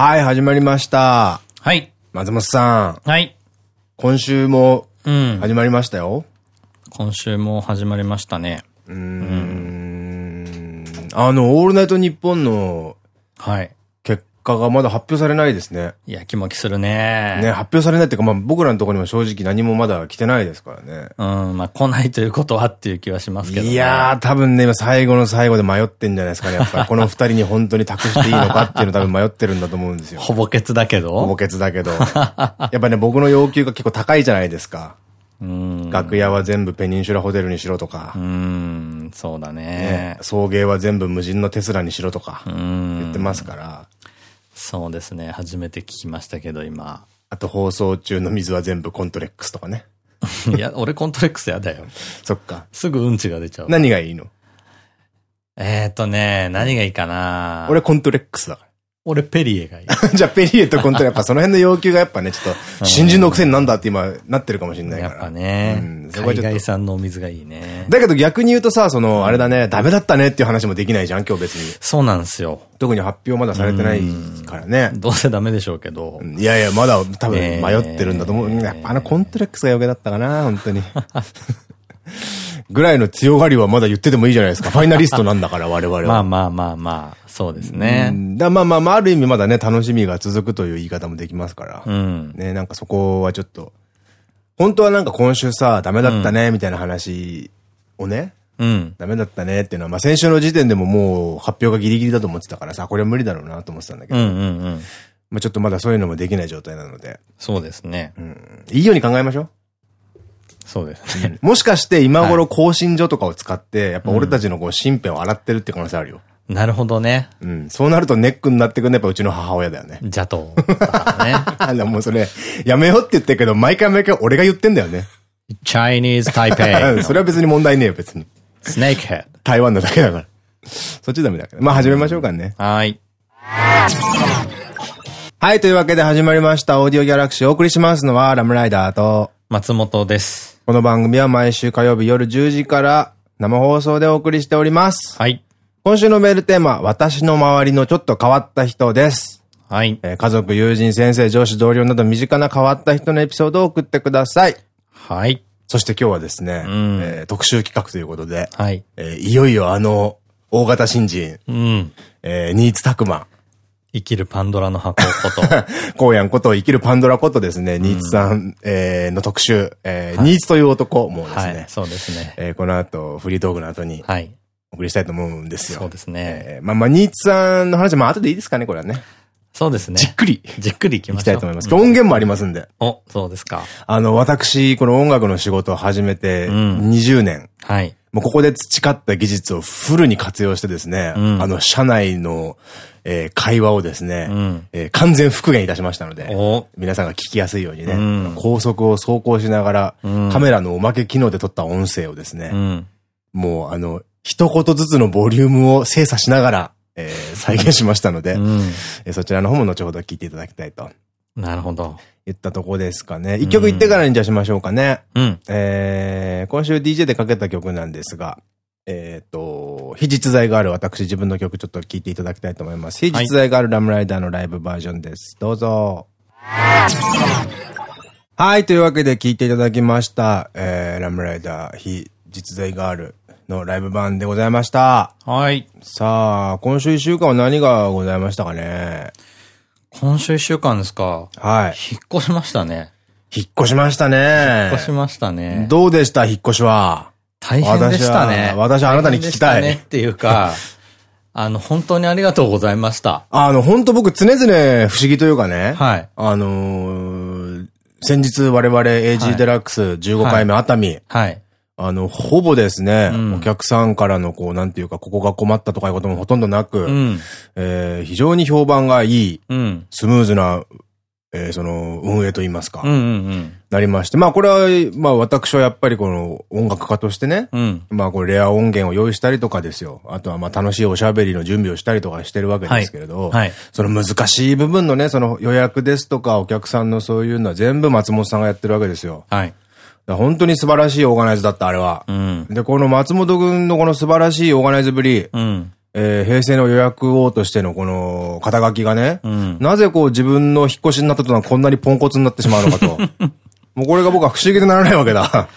はい、始まりました。はい。松本さん、はい。今週もうん。始まりましたよ。今週も始まりましたね。うーん。あの、オールナイトニッポンのはい。結果がまだ発表されないですね。やきもきするね。ね、発表されないっていうか、まあ僕らのところにも正直何もまだ来てないですからね。うん。まあ、来ないということはっていう気はしますけどね。いやー、多分ね、今最後の最後で迷ってんじゃないですかね。やっぱり この二人に本当に託していいのかっていうの多分迷ってるんだと思うんですよ。ほぼケツだけど。ほぼケツだけど。やっぱね、僕の要求が結構高いじゃないですか。うん。楽屋は全部ペニンシュラホテルにしろとかう。ん。そうだねね。送迎は全部無人のテスラにしろとかうん。言ってますから。そうですね。初めて聞きましたけど、今。あと放送中の水は全部コントレックスとかね。いや、俺コントレックスやだよ。そっか。すぐうんちが出ちゃう。何がいいの？えーとね、何がいいかな俺コントレックスだか俺ペリエがいい。ら。じゃあペリエとコントレやっぱその辺の要求がやっぱね、ちょっと新人のくせになんだって今なってるかもしれないから。やっぱねうん、そこはちょっと海外産のお水がいいね。だけど逆に言うとさ、その、あれだね、ダメだったねっていう話もできないじゃん、今日別に。そうなんですよ。特に発表まだされてないからね。どうせダメでしょうけど。いやいや、まだ多分迷ってるんだと思う。えーやっぱあのコントレックスが余計だったかな、本当に。ぐらいの強がりはまだ言っててもいいじゃないですか。ファイナリストなんだから、我々は。まあまあまあまあ、そうですうね。んだまあまあまあ、ある意味まだね、楽しみが続くという言い方もできますから。うん。ね、なんかそこはちょっと、本当はなんか今週さ、ダメだったね、みたいな話をね、うん。ダメだったねっていうのは、まあ先週の時点でももう発表がギリギリだと思ってたからさ、これは無理だろうなと思ってたんだけど、うんうんうん。まあちょっとまだそういうのもできない状態なので、そうですね。いいように考えましょう。そうですね。もしかして今頃更新所とかを使って、やっぱ俺たちのこう身辺を洗ってるって可能性あるよ。なるほどね。うん。そうなるとネックになってくるのはやっぱうちの母親だよね。じゃと。ね。もうそれ、やめようって言ってるけど、毎回毎回俺が言ってんだよね。Chinese うん Taipei それは別に問題ねえよ、別に。Snakehead。台湾のだけだから。そっちダメだけど。まあ始めましょうかね。はい。はい、というわけで始まりました。オーディオギャラクシーお送りしますのはラムライダーと、松本です。この番組は毎週火曜日夜10時から生放送でお送りしております。はい。今週のメールテーマ、私の周りのちょっと変わった人です。はい。えー家族、友人、先生、上司、同僚など身近な変わった人のエピソードを送ってください。はい。そして今日はですね、んえー特集企画ということで、はい。えーいよいよあの、大型新人、うん。えー、新津拓馬、生きるパンドラの箱こと。こうやんこと生きるパンドラことですね、新津さん、えーの特集、えー、新津という男もですね、はい。そうですね。えーこの後、フリートークの後にはい。お送りしたいと思うんですよ。そうですね。えーまあまあ、新津さんの話はまあ後でいいですかね、これはね。そうですねじっ。くりじっくりいきいましょう。きたいと思います。うん音源もありますんで。お、そうですか。あの、私、この音楽の仕事を始めてうん20年、はい。もうここで培った技術をフルに活用してですね、うんあの、社内の、えー会話をですね、うんえー完全復元いたしましたので、お、皆さんが聞きやすいようにね、うん高速を走行しながら、うんカメラのおまけ機能で撮った音声をですね、うん。もうあの、一言ずつのボリュームを精査しながら、えー再現しましたので、うん。えーそちらの方も後ほど聞いていただきたいとなるほど。言ったとこですかね。一曲言ってからにじゃあしましょうかね。うん。えー、今週 DJ でかけた曲なんですが、えっ、と、非実在がある私自分の曲ちょっと聴いていただきたいと思います。非実在があるラムライダーのライブバージョンです。どうぞ。はい、というわけで聴いていただきました。えー、ラムライダー非実在があるのライブ版でございました。はい。さあ、今週一週間は何がございましたかね？今週一週間ですか？はい。引っ越しましたね。引っ越しましたね。引っ越しましたね。どうでした？引っ越しは。大変でしたね。私はあなたに聞きたいねっていうか、あの、本当にありがとうございました。あの、本当僕常々不思議というかね。はい。あのー先日我々 AG デラックス15回目熱海、はい。あの、ほぼですね、うんお客さんからのこう、なんていうか、ここが困ったとかいうこともほとんどなく、うん。えー非常に評判がいい、うん。スムーズな、えーその、運営といいますか、なりまして。まあこれは、まあ私はやっぱりこの音楽家としてね、うん。うん。まあこれレア音源を用意したりとかですよ。あとはまあ楽しいおしゃべりの準備をしたりとかしてるわけですけれど、はい。その難しい部分のね、その予約ですとかお客さんのそういうのは全部松本さんがやってるわけですよ。はい。本当に素晴らしいオーガナイズだった、あれは。うん。で、この松本君のこの素晴らしいオーガナイズぶり、うん。えー平成の予約王としてのこの肩書きがね、うん。なぜこう自分の引っ越しになったとはこんなにポンコツになってしまうのかと。もうこれが僕は不思議でならないわけだ。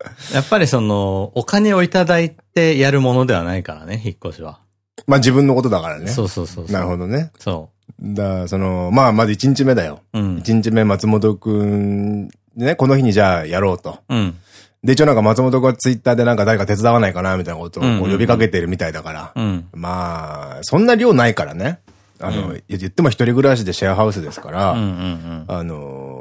やっぱりその、お金をいただいてやるものではないからね、引っ越しは。まあ自分のことだからね。そうそうそうそう。なるほどね。そだからその、まあまず1日目だよ。う。うん。1日目松本くん、ね、この日にじゃあやろうと。うん。で、一応なんか松本くんはツイッターでなんか誰か手伝わないかなみたいなことを呼びかけてるみたいだから。うん。まあ、そんな量ないからね。あの、言っても一人暮らしでシェアハウスですから、うんうんうん。あのー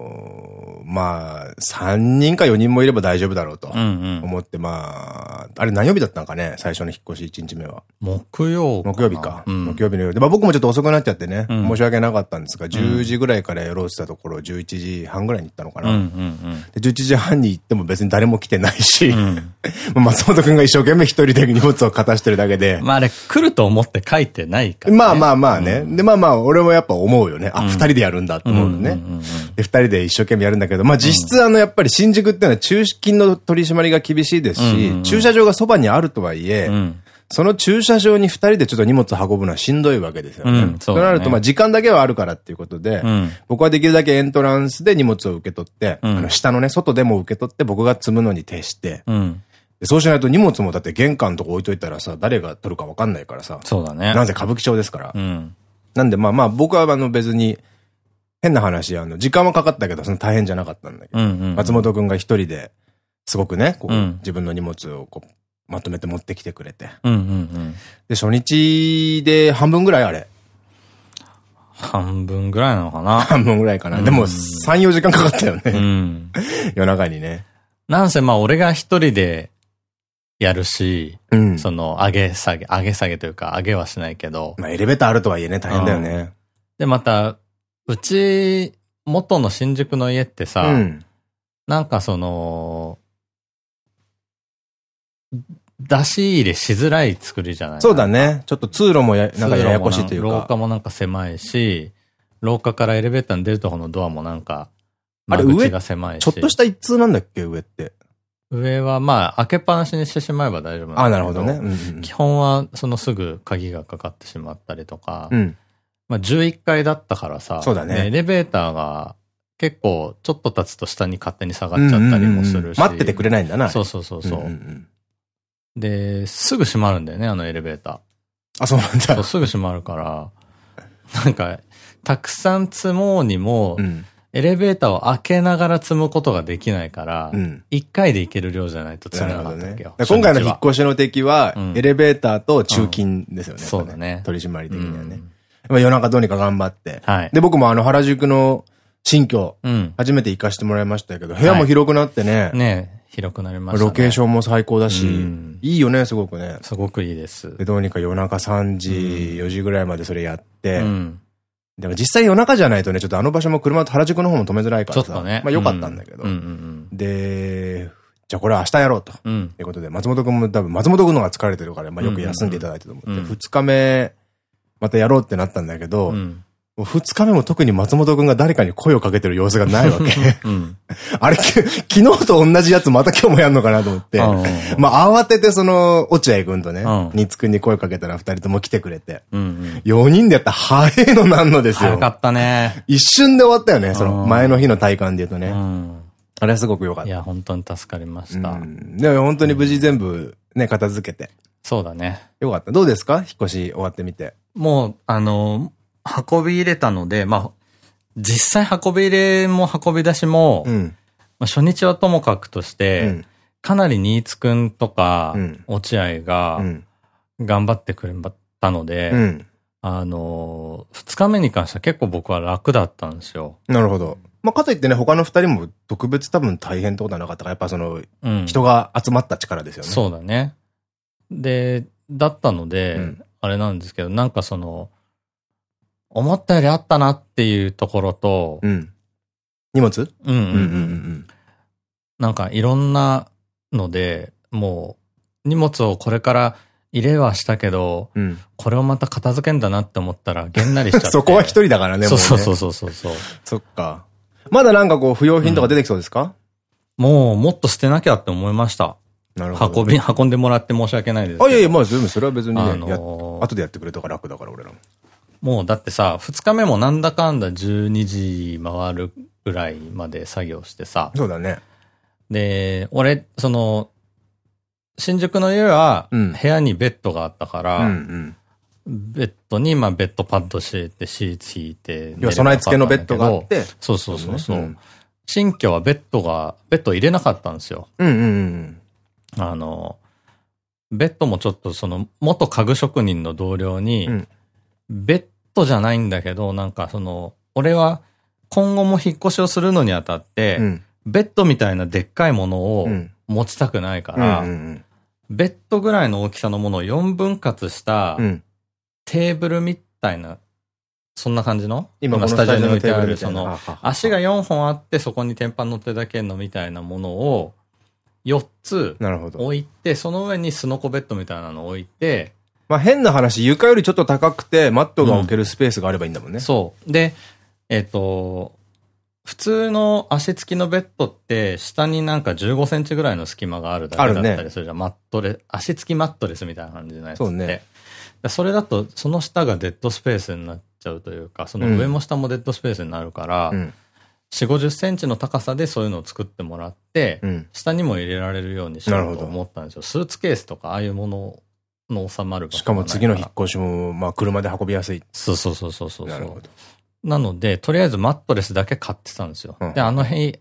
まあ、3人か4人もいれば大丈夫だろうとうんうん。思って、まあ、あれ何曜日だったのかね最初の引っ越し1日目は。木曜木曜日か。うん。木曜日の夜で。まあ僕もちょっと遅くなっちゃってね、うん申し訳なかったんですが、10時ぐらいからやろうって言ったところ、11時半ぐらいに行ったのかな。うんうんで11時半に行っても別に誰も来てないし、うん。松本くんが一生懸命一人で荷物を片してるだけで、まああれ、来ると思って書いてないから、ね。まあまあまあね。で、まあまあ、俺もやっぱ思うよね。あ、二人でやるんだって思うのねうんうんうんうん。で、二人で一生懸命やるんだけど、まあ実質あの、やっぱり新宿っていうのは中金の取り締まりが厳しいですし駐車場がそばにあるとはいえう、ん。その駐車場に二人でちょっと荷物運ぶのはしんどいわけですよね。うんそうだねとなると、まあ時間だけはあるからっていうことで、うん。僕はできるだけエントランスで荷物を受け取って、うんあの、下のね、外でも受け取って僕が積むのに徹して、そうしないと荷物もだって玄関のとこ置いといたらさ、誰が取るかわかんないからさ、そうだね。なぜ歌舞伎町ですから。うん。なんでまあまあ僕はあの別に、変な話、あの、時間はかかったけど、その大変じゃなかったんだけど。松本くんが一人で、すごくね、こう、うん自分の荷物をこう、まとめて持ってきてくれて。で、初日で半分ぐらいあれ。半分ぐらいなのかな？半分ぐらいかな。うんでも、3、4時間かかったようね。ん。夜中にね。なんせまあ俺が一人でやるし、うん。その上げ下げ、上げ下げというか上げはしないけど、まあエレベーターあるとはいえね、大変だよね。でまた、うち、元の新宿の家ってさ、うん。なんかその、出し入れしづらい作りじゃない？そうだね。ちょっと通路もや、なんかややこしいというか。廊下もなんか狭いし、廊下からエレベーターに出るところのドアもなんか、あれ間口が狭いし。ちょっとした一通なんだっけ、上って。上はまあ開けっぱなしにしてしまえば大丈夫なんだけど。あ、なるほどね。うんうん基本はそのすぐ鍵がかかってしまったりとか、うん。まあ11階だったからさ、そうだねエレベーターが結構ちょっと経つと下に勝手に下がっちゃったりもするし。待っててくれないんだな。そうそうそうそう。で、すぐ閉まるんだよね、あのエレベータあ、そうなんだ。すぐ閉まるから、なんか、たくさん積もうにも、うん。エレベーターを開けながら積むことができないから、うん。一回で行ける量じゃないと積なめ。なかったわけよ。だから今回の引っ越しの敵はうん、エレベーターと中金ですよね。そうだね取り締まり的にはね夜中どうにか頑張って。はい。で、僕もあの原宿の新居、うん。初めて行かしてもらいましたけど、部屋も広くなってね、ね広くなりましたね。ロケーションも最高だしうん、いいよね、すごくね。すごくいいです。で、どうにか夜中3時、うん4時ぐらいまでそれやってう、ん。でも実際夜中じゃないとね、ちょっとあの場所も車と原宿の方も止めづらいからさ、ね。まあ良かったんだけどで、じゃあこれは明日やろうと。いうことで、松本くんも多分、松本くんのが疲れてるから、まあよく休んでいただいてと思って、うんうんうん二日目、またやろうってなったんだけど、うん。もう二日目も特に松本くんが誰かに声をかけてる様子がないわけ。うん。あれ、き昨日と同じやつまた今日もやんのかなと思って、うんまあ慌ててその、落合くんとねうん、ニツくんに声かけたら二人とも来てくれて、うんうん。4人でやったら早いのなんのですよ。早かったね。一瞬で終わったよね、そのうん前の日の体感で言うとね。うん。あれはすごく良かった。いや、本当に助かりました。うんでも本当に無事全部ね、片付けて。そうだね。よかった。どうですか？引っ越し終わってみて。もう、あの、運び入れたので、まあ、実際運び入れも運び出しも、うん。まあ、初日はともかくとしうて、ん。かなり新津くんとか、うん落合がうん。頑張ってくれたので、うん。あの、二日目に関しては結構僕は楽だったんですよ。なるほど。まあ、かといってね、他の二人も特別多分大変ってことはなかったから、やっぱその、うん。人が集まった力ですよね。そうだね。で、だったので、うんあれなんですけど、なんかその、思ったよりあったなっていうところと、うん。荷物？うんうんうん。うんうんなんかいろんなので、もう荷物をこれから入れはしたけど、うん。うん。これをまた片付けんだなって思ったらげんなりしちゃって。そこは一人だからね、もそうそうそううそうそうそう。そっか。まだなんかこう、不要品とか出てきそうですか？もうもっと捨てなきゃって思いました。運び、運んでもらって申し訳ないです。あ、いやいや、まあ、それは別にね、あのーや後でやってくれたから楽だから、俺らも。もうだってさ、二日目もなんだかんだ12時回るぐらいまで作業してさ。そうだね。で、俺、その、新宿の家は、うん部屋にベッドがあったから、うんうん。ベッドに、まあ、ベッドパッド敷いて、シーツ引いて。要は備え付けのベッドがあって。そうそうそうそう。うん新居はベッドが、ベッド入れなかったんですよ。うんうんうん。あの、ベッドもちょっとその、元家具職人の同僚に、うん。ベッドじゃないんだけど、なんかその、俺は今後も引っ越しをするのにあたって、うん。ベッドみたいなでっかいものをうん。持ちたくないかうんら、うん。ベッドぐらいの大きさのものを4分割した。テーブルみたいな、そんな感じの？今、スタジオに置いてある、その、足が4本あってそこに天板乗ってるだけのみたいなものを4つ。置いて、その上にスノコベッドみたいなのを置いて、まあ変な話、床よりちょっと高くて、マットが置けるスペースがあればいいんだもんね。そう。で、えっ、と、普通の足つきのベッドって、下になんか15センチぐらいの隙間があるだけだったりするじゃん。マットレ、足つきマットレスみたいな感じのやつって。そうねでそれだと、その下がデッドスペースになっちゃうというか、その上も下もデッドスペースになるから、うん。4、50センチの高さでそういうのを作ってもらって、うん。下にも入れられるようにしようと思ったんですよ。スーツケースとか、ああいうものの収まるしかも次の引っっ越しも、まあ車で運びやすい。そうそうそうそうそう。なるほど。なので、とりあえずマットレスだけ買ってたんですよ。うんで、あの辺、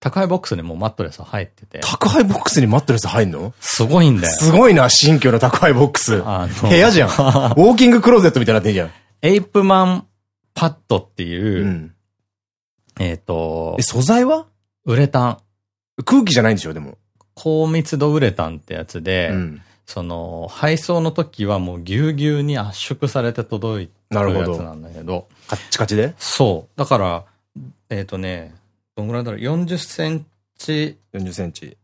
宅配ボックスにもうマットレス入ってて、宅配ボックスにマットレス入んの？すごいんだよ。すごいな、新居の宅配ボックス。部屋じゃん。ウォーキングクローゼットみたいになってんじゃん。エイプマンパッドっていう、うん。えっとえ、、素材は？ウレタン、空気じゃないんでしょ、でも。高密度ウレタンってやつで、うん。その、配送の時はもうぎゅうぎゅうに圧縮されて届いてなるほど。るやつなんだけど、カッチカチで？そう。だから、えっ、とね、どんぐらいだろう、40センチ ?40 センチ。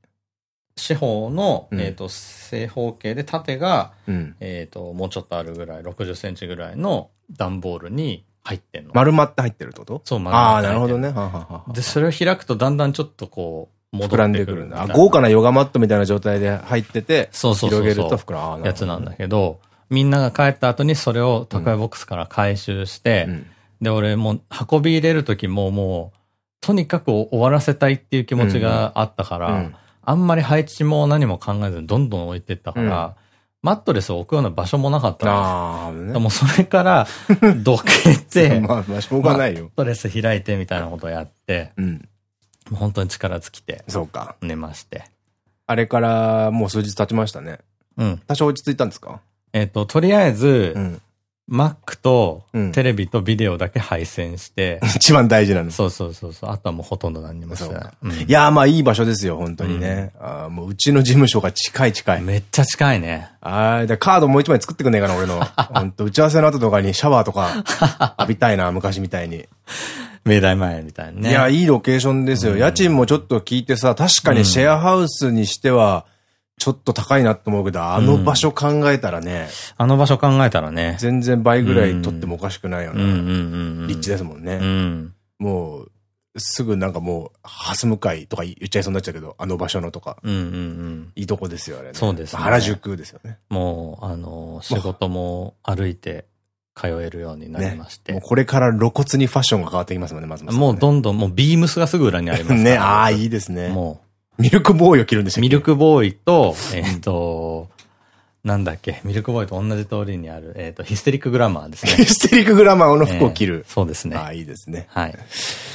四方の、うんえっと、正方形で縦が、うん。えっと、もうちょっとあるぐらい、60センチぐらいの段ボールに入ってんの？丸まって入ってるってこと？そう、丸ああ、々入ってんのなるほどね。ははははで、それを開くとだんだんちょっとこう、膨らんでくるんだ。あ豪華なヨガマットみたいな状態で入ってて、そうそう広げると膨らむ。やつなんだけど、みんなが帰った後にそれを宅配ボックスから回収して、うん。で、俺もう運び入れる時ももう、とにかく終わらせたいっていう気持ちがあったから、うん。あんまり配置も何も考えずにどんどん置いてったから、うんマットレスを置くような場所もなかったの。ああ、ね。もうそれから、どけて、まあ、まあ、しょうがないよマッ。トレス開いてみたいなことをやって、うん。もう本当に力尽きてそうか。寝まして。あれからもう数日経ちましたね。うん。多少落ち着いたんですか？えっ、と、とりあえず、うん。Mac とうんテレビとビデオだけ配線して、一番大事なの。そうそうそうそう。あとはもうほとんど何にもしてない。うんいやーまあいい場所ですよ、本当にね。あーもううちの事務所が近い近い。めっちゃ近いね。あーでカードもう一枚作ってくんねえかな、俺の。本当打ち合わせの後とかにシャワーとか浴びたいな、昔みたいに。明大前みたいにね。いや、いいロケーションですよ。家賃もちょっと聞いてさ、確かにシェアハウスにしては、ちょっと高いなって思うけど、あの場所考えたらね、あの場所考えたらね。全然倍ぐらい取ってもおかしくないよな。うんうんうんうん。立地ですもんね。うん。もう、すぐなんかもう、ハス向かいとか言っちゃいそうになっちゃうけど、あの場所のとか。うんうんうん。いいとこですよ、あれね。そうですね原宿ですよね。もう、あの、仕事も歩いて通えるようになりまして。もうこれから露骨にファッションが変わってきますもんね、まずまず、もうどんどん、もうビームスがすぐ裏にありますからね、ああ、いいですね。もミルクボーイを着るんでしう、ょミルクボーイと、えっと、なんだっけ、ミルクボーイと同じ通りにある、えっと、ヒステリックグラマーですね。ヒステリックグラマーの服を着るえー。そうですね。ああ、いいですね。はい。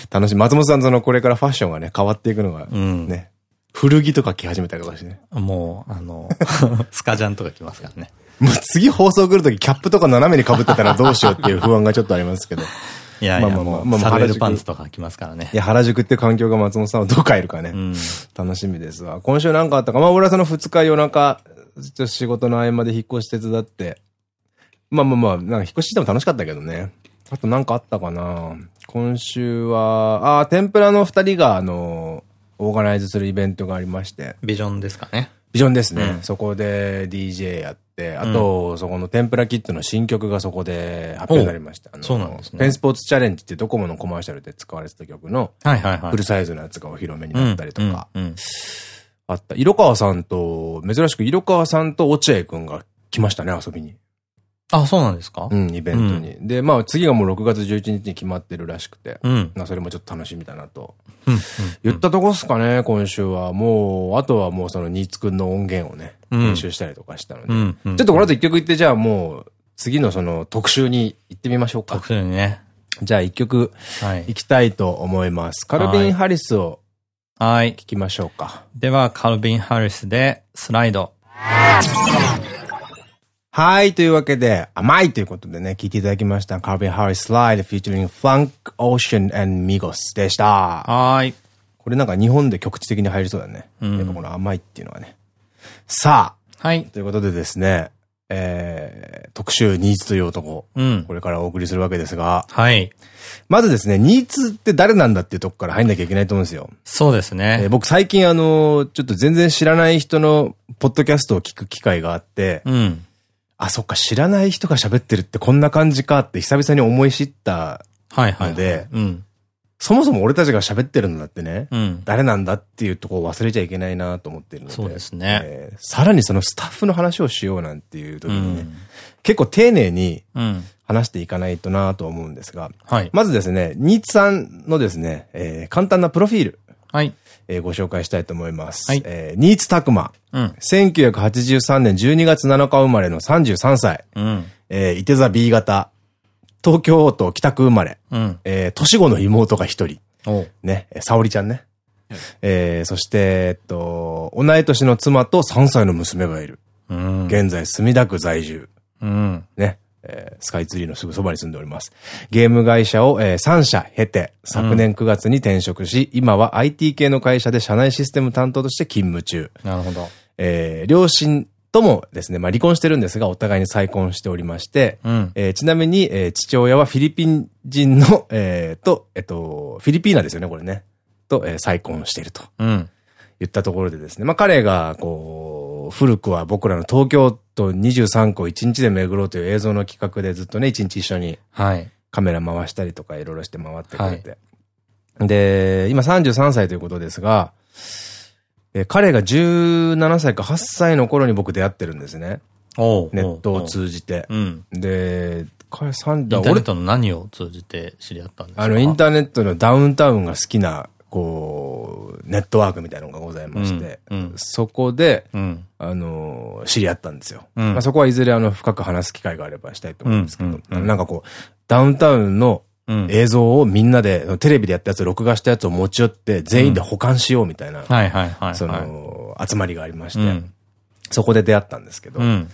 楽しい。松本さんそのこれからファッションがね、変わっていくのが、うん。ね。古着とか着始めたりとかしてね。もう、あの、スカジャンとか来ますからね。もう次放送来るときキャップとか斜めに被ってたらどうしようっていう不安がちょっとありますけど。いやいや、まあまあまあサルエルパンツとか来ますからねい。や、原宿って環境が松本さんをどう変えるかね。うん。楽しみですわ。今週なんかあったかまあ俺はその二日夜中、ちょっと仕事の合間で引っ越し手伝って。まあまあまあ、なんか引っ越ししても楽しかったけどね。あとなんかあったかな今週は、あー、天ぷらの二人があの、オーガナイズするイベントがありまして。ビジョンですかね。ビジョンですね。うんそこで DJ やって、あと、そこの天ぷらキットの新曲がそこで発表になりました。あのそうなんですねペンスポーツチャレンジってドコモのコマーシャルで使われてた曲の。フルサイズのやつがお披露目になったりとか。あった。色川さんと、珍しく色川さんと落合くんが来ましたね、遊びに。あ、そうなんですか？うん、イベントに。で、まあ次がもう6月11日に決まってるらしくて。うん。まあそれもちょっと楽しみだなと。うん。言ったとこっすかね、今週は。もう、あとはもうそのニーツくんの音源をね、うん編集したりとかしたので。うん。うん。ちょっとこの後一曲言って、じゃあもう、次のその特集に行ってみましょうか特。集にね。じゃあ一曲はい。行きたいと思います。カルビン・ハリスをはい。聞きましょうか。では、カルビン・ハリスで、スライド。はい。というわけで、甘いということでね、聞いていただきました。カルビン・ハリス・スライド featuring Funk Ocean and Migos でした。はーい。これなんか日本で局地的に入りそうだね。うんやっぱこの甘いっていうのはね。さあ、はい。ということでですね、えー、特集ニーツという男、うん。これからお送りするわけですが、はい。まずですね、ニーツって誰なんだっていうとこから入んなきゃいけないと思うんですよ。そうですえーね。僕最近あの、ちょっと全然知らない人のポッドキャストを聞く機会があって、うん。あ、そっか、知らない人が喋ってるってこんな感じかって久々に思い知った。はいはい。のでうん。そもそも俺たちが喋ってるのだってね、うん。誰なんだっていうところを忘れちゃいけないなと思ってるので。そうですねえーさらにそのスタッフの話をしようなんていう時うにね、ん。結構丁寧にうん。話していかないとなと思うんですが、はい。まずですね、ニーツさんのですね、えー簡単なプロフィール、はい。えーご紹介したいと思います。はいえーニーツタクマ。うん。1983年12月7日生まれの33歳。うん。えー、伊手座 B 型。東京都北区生まれ。うん。えー、年子の妹が一人。おね、えー沙織ちゃんね。えー、そして、えっと、同い年の妻と3歳の娘がいる。うん。現在、墨田区在住。うん。ね。えースカイツリーのすぐそばに住んでおります。ゲーム会社を、えー3社経て、昨年9月に転職し、今は IT 系の会社で社内システム担当として勤務中。なるほど。えー両親ともですね、まあ離婚してるんですが、お互いに再婚しておりまして、うん。えーちなみに、えー父親はフィリピン人の、えーと、えっと、フィリピーナですよね、これね。と、えー再婚しているとうん。言ったところでですね、まあ彼が、こう、古くは僕らの東京都23区を1日で巡ろうという映像の企画でずっとね、1日一緒にはい。カメラ回したりとかいろいろして回ってくれて。で、今33歳ということですが、えー彼が17歳か8歳の頃に僕出会ってるんですね。ネットを通じて。うん。で、彼3インターネットの何を通じて知り合ったんですか？あの、インターネットのダウンタウンが好きな、こう、ネットワークみたいなのがございまして、うんうんそこで、うん。あの、知り合ったんですよ。うんまあそこはいずれあの、深く話す機会があればしたいと思うんですけど、なんかこう、ダウンタウンのうん。映像をみんなで、テレビでやったやつ、録画したやつを持ち寄って、全員で保管しようみたいな。その、集まりがありまして、うん。そこで出会ったんですけど、うん。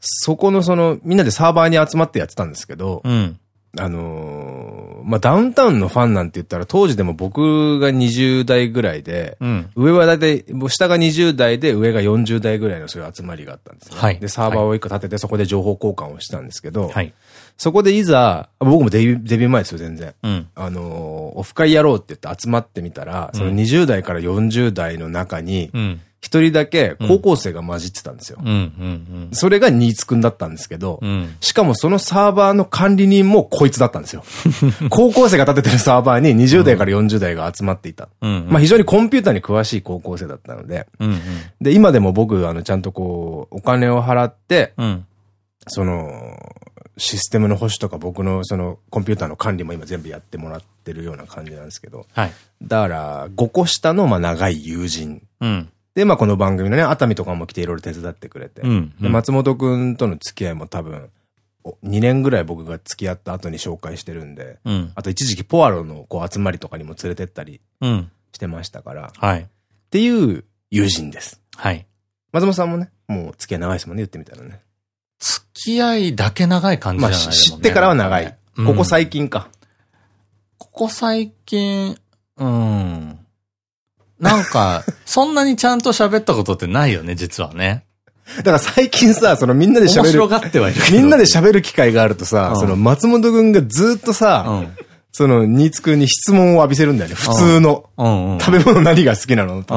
そこのその、みんなでサーバーに集まってやってたんですけど、うん。あのーまあ、ダウンタウンのファンなんて言ったら、当時でも僕が20代ぐらいで、うん。上はだいたい、下が20代で上が40代ぐらいのそういう集まりがあったんですね。はいで、サーバーを一個立てて、そこで情報交換をしたんですけど、はい。そこでいざ、僕もデビュー、デビュー前ですよ、全然。うん。あのーオフ会やろうって言って集まってみたら、その20代から40代の中に、うん。一人だけ高校生が混じってたんですよ。うん。うん。それがニーツくんだったんですけど、うん。しかもそのサーバーの管理人もこいつだったんですよ。高校生が立ててるサーバーに20代から40代が集まっていた。うん。まあ非常にコンピューターに詳しい高校生だったので、うん。で、今でも僕、あの、ちゃんとこう、お金を払って、うん。その、システムの保守とか僕のそのコンピューターの管理も今全部やってもらってるような感じなんですけど、はい。だから、5個下のまあ長い友人。うん。で、まあこの番組のね、熱海とかも来ていろいろ手伝ってくれて、うん。で、松本くんとの付き合いも多分、お2年ぐらい僕が付き合った後に紹介してるんで、うん。あと一時期ポアロのこう集まりとかにも連れてったりうん。してましたから、っはい。ていう友人です。はい。松本さんもね、もう付き合い長いですもんね、言ってみたらね。付き合いだけ長い感じじまあゃないし知ってからは長い。ここ最近。近か。ここ最近、うん。なんか、そんなにちゃんと喋ったことってないよね、実はね。だから最近さ、そのみんなで喋る、面白がってはいる。みんなで喋る機会があるとさ、うんその松本くんがずっとさ、うん。そのニーツくんに質問を浴びせるんだよね。普通の。食べ物何が好きなのと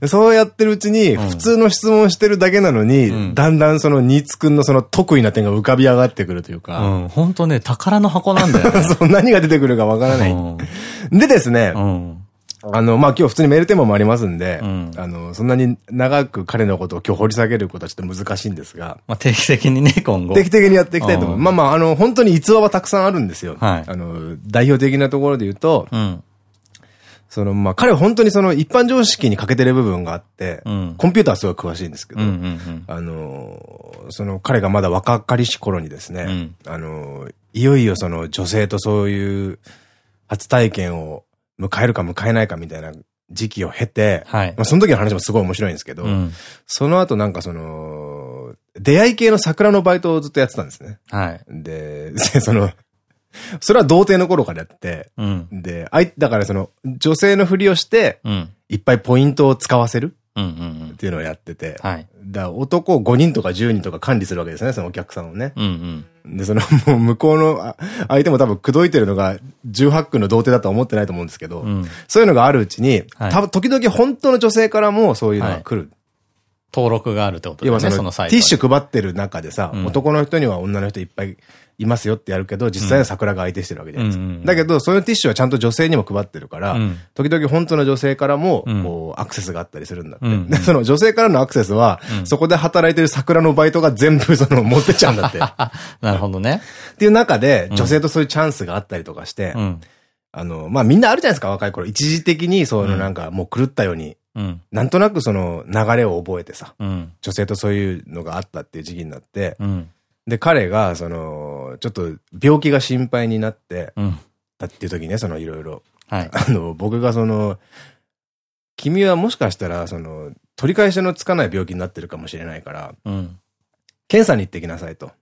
か。そうやってるうちに、うん普通の質問してるだけなのに、うんだんだんそのニーツくんのその得意な点が浮かび上がってくるというか、うん、本当ね、宝の箱なんだよね。そう何が出てくるかわからない。うん。でですね、うん。あの、まあ、今日普通にメールテーマもありますんで、うんあの、そんなに長く彼のことを今日掘り下げることはちょっと難しいんですが、まあ、定期的にね、今後。定期的にやっていきたいと思う。うんまあまあ、あの、本当に逸話はたくさんあるんですよ。はいあの、代表的なところで言うと、うん。その、まあ、彼は本当にその一般常識に欠けてる部分があって、うんコンピューターはすごい詳しいんですけど。あの、その彼がまだ若かりし頃にですね、うんあの、いよいよその女性とそういう初体験を迎えるか迎えないかみたいな時期を経て、はいまあその時の話もすごい面白いんですけど、うん。その後なんかその、出会い系の桜のバイトをずっとやってたんですね。はい。で、で その、それは童貞の頃からやってて、うん。で、あい、だからその、女性のふりをして、うん。いっぱいポイントを使わせるっていうのをやってて、はい。だ男を5人とか10人とか管理するわけですね、そのお客さんをね。うんうん。で、その、もう向こうのあ相手も多分口説いてるのが18区の童貞だとは思ってないと思うんですけど、うん。そういうのがあるうちに、はい多分時々本当の女性からもそういうのが来る。登録があるってことだよね、そのサイトに。ティッシュ配ってる中でさ、うん男の人には女の人いっぱいいますよってやるけど、実際は桜が相手してるわけじゃないですか。だけど、そういうティッシュはちゃんと女性にも配ってるから、うん時々本当の女性からも、うんこう、アクセスがあったりするんだって。うんうんでその女性からのアクセスは、うんそこで働いてる桜のバイトが全部その持ってっちゃうんだって。っ なるほどね。ていう中で、うん女性とそういうチャンスがあったりとかして、うん。あの、まあ、みんなあるじゃないですか、若い頃。一時的に、そういうのなんか、もう狂ったように、うん。なんとなくその流れを覚えてさ、うん。女性とそういうのがあったっていう時期になって、うん。で、彼が、その、ちょっと病気が心配になってうん。たっていう時ね、そのいろいろ。はい。あの、僕がその、君はもしかしたら、その、取り返しのつかない病気になってるかもしれないから、うん。検査に行ってきなさいと。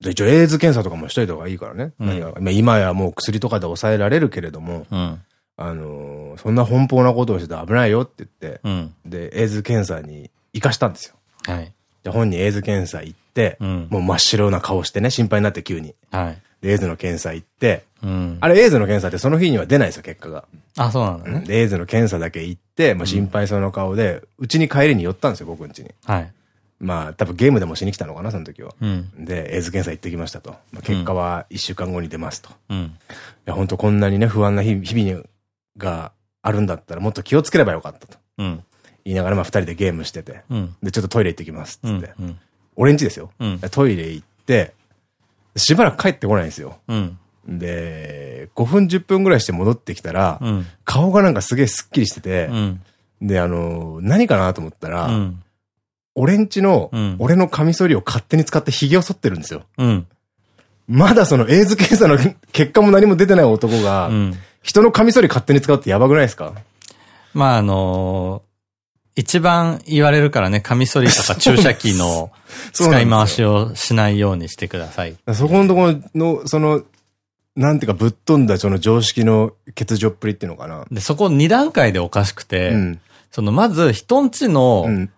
一応、エイズ検査とかもしといた方がいいからね。うん今やもう薬とかで抑えられるけれども、うん。あのーそんな奔放なことをして危ないよって言って、うん。で、エイズ検査に行かしたんですよ。はい。で、本人エイズ検査行って、うん。もう真っ白な顔してね、心配になって急に。はい。で、エイズの検査行って、うん。あれエイズの検査ってその日には出ないですよ、結果が。あ、そうなんだね。で、エイズの検査だけ行って、まあ、心配そうな顔で、うちに帰りに寄ったんですよ、僕ん家に。はい。まあ、多分ゲームでもしに来たのかな、その時は。うん。で、エイズ検査行ってきましたと。まあ、結果は1週間後に出ますと。いうん。や、本当こんなにね、不安な日日々があるんだったらもっと気をつければよかったと。うん。言いながら、まあ、二人でゲームしてて。うん。で、ちょっとトイレ行ってきます、つって。うん。俺ん家ですよ。うん。トイレ行って、しばらく帰ってこないんですよ。うん。で、5分10分ぐらいして戻ってきたら、うん。顔がなんかすげえスッキリしてて、うん。で、あの、何かなと思ったら、うん。俺んちのうん、俺のカミソリを勝手に使って髭を剃ってるんですよ。うん。まだそのエイズ検査の結果も何も出てない男が、うん。人のカミソリ勝手に使うってやばくないですか？まあ、あのー一番言われるからね、カミソリとか注射器の 使い回しをしないようにしてください。そこのところの、その、なんていうかぶっ飛んだその常識の欠如っぷりっていうのかな？で、そこ2段階でおかしくて、うん。その、まず、人んちのう、ん。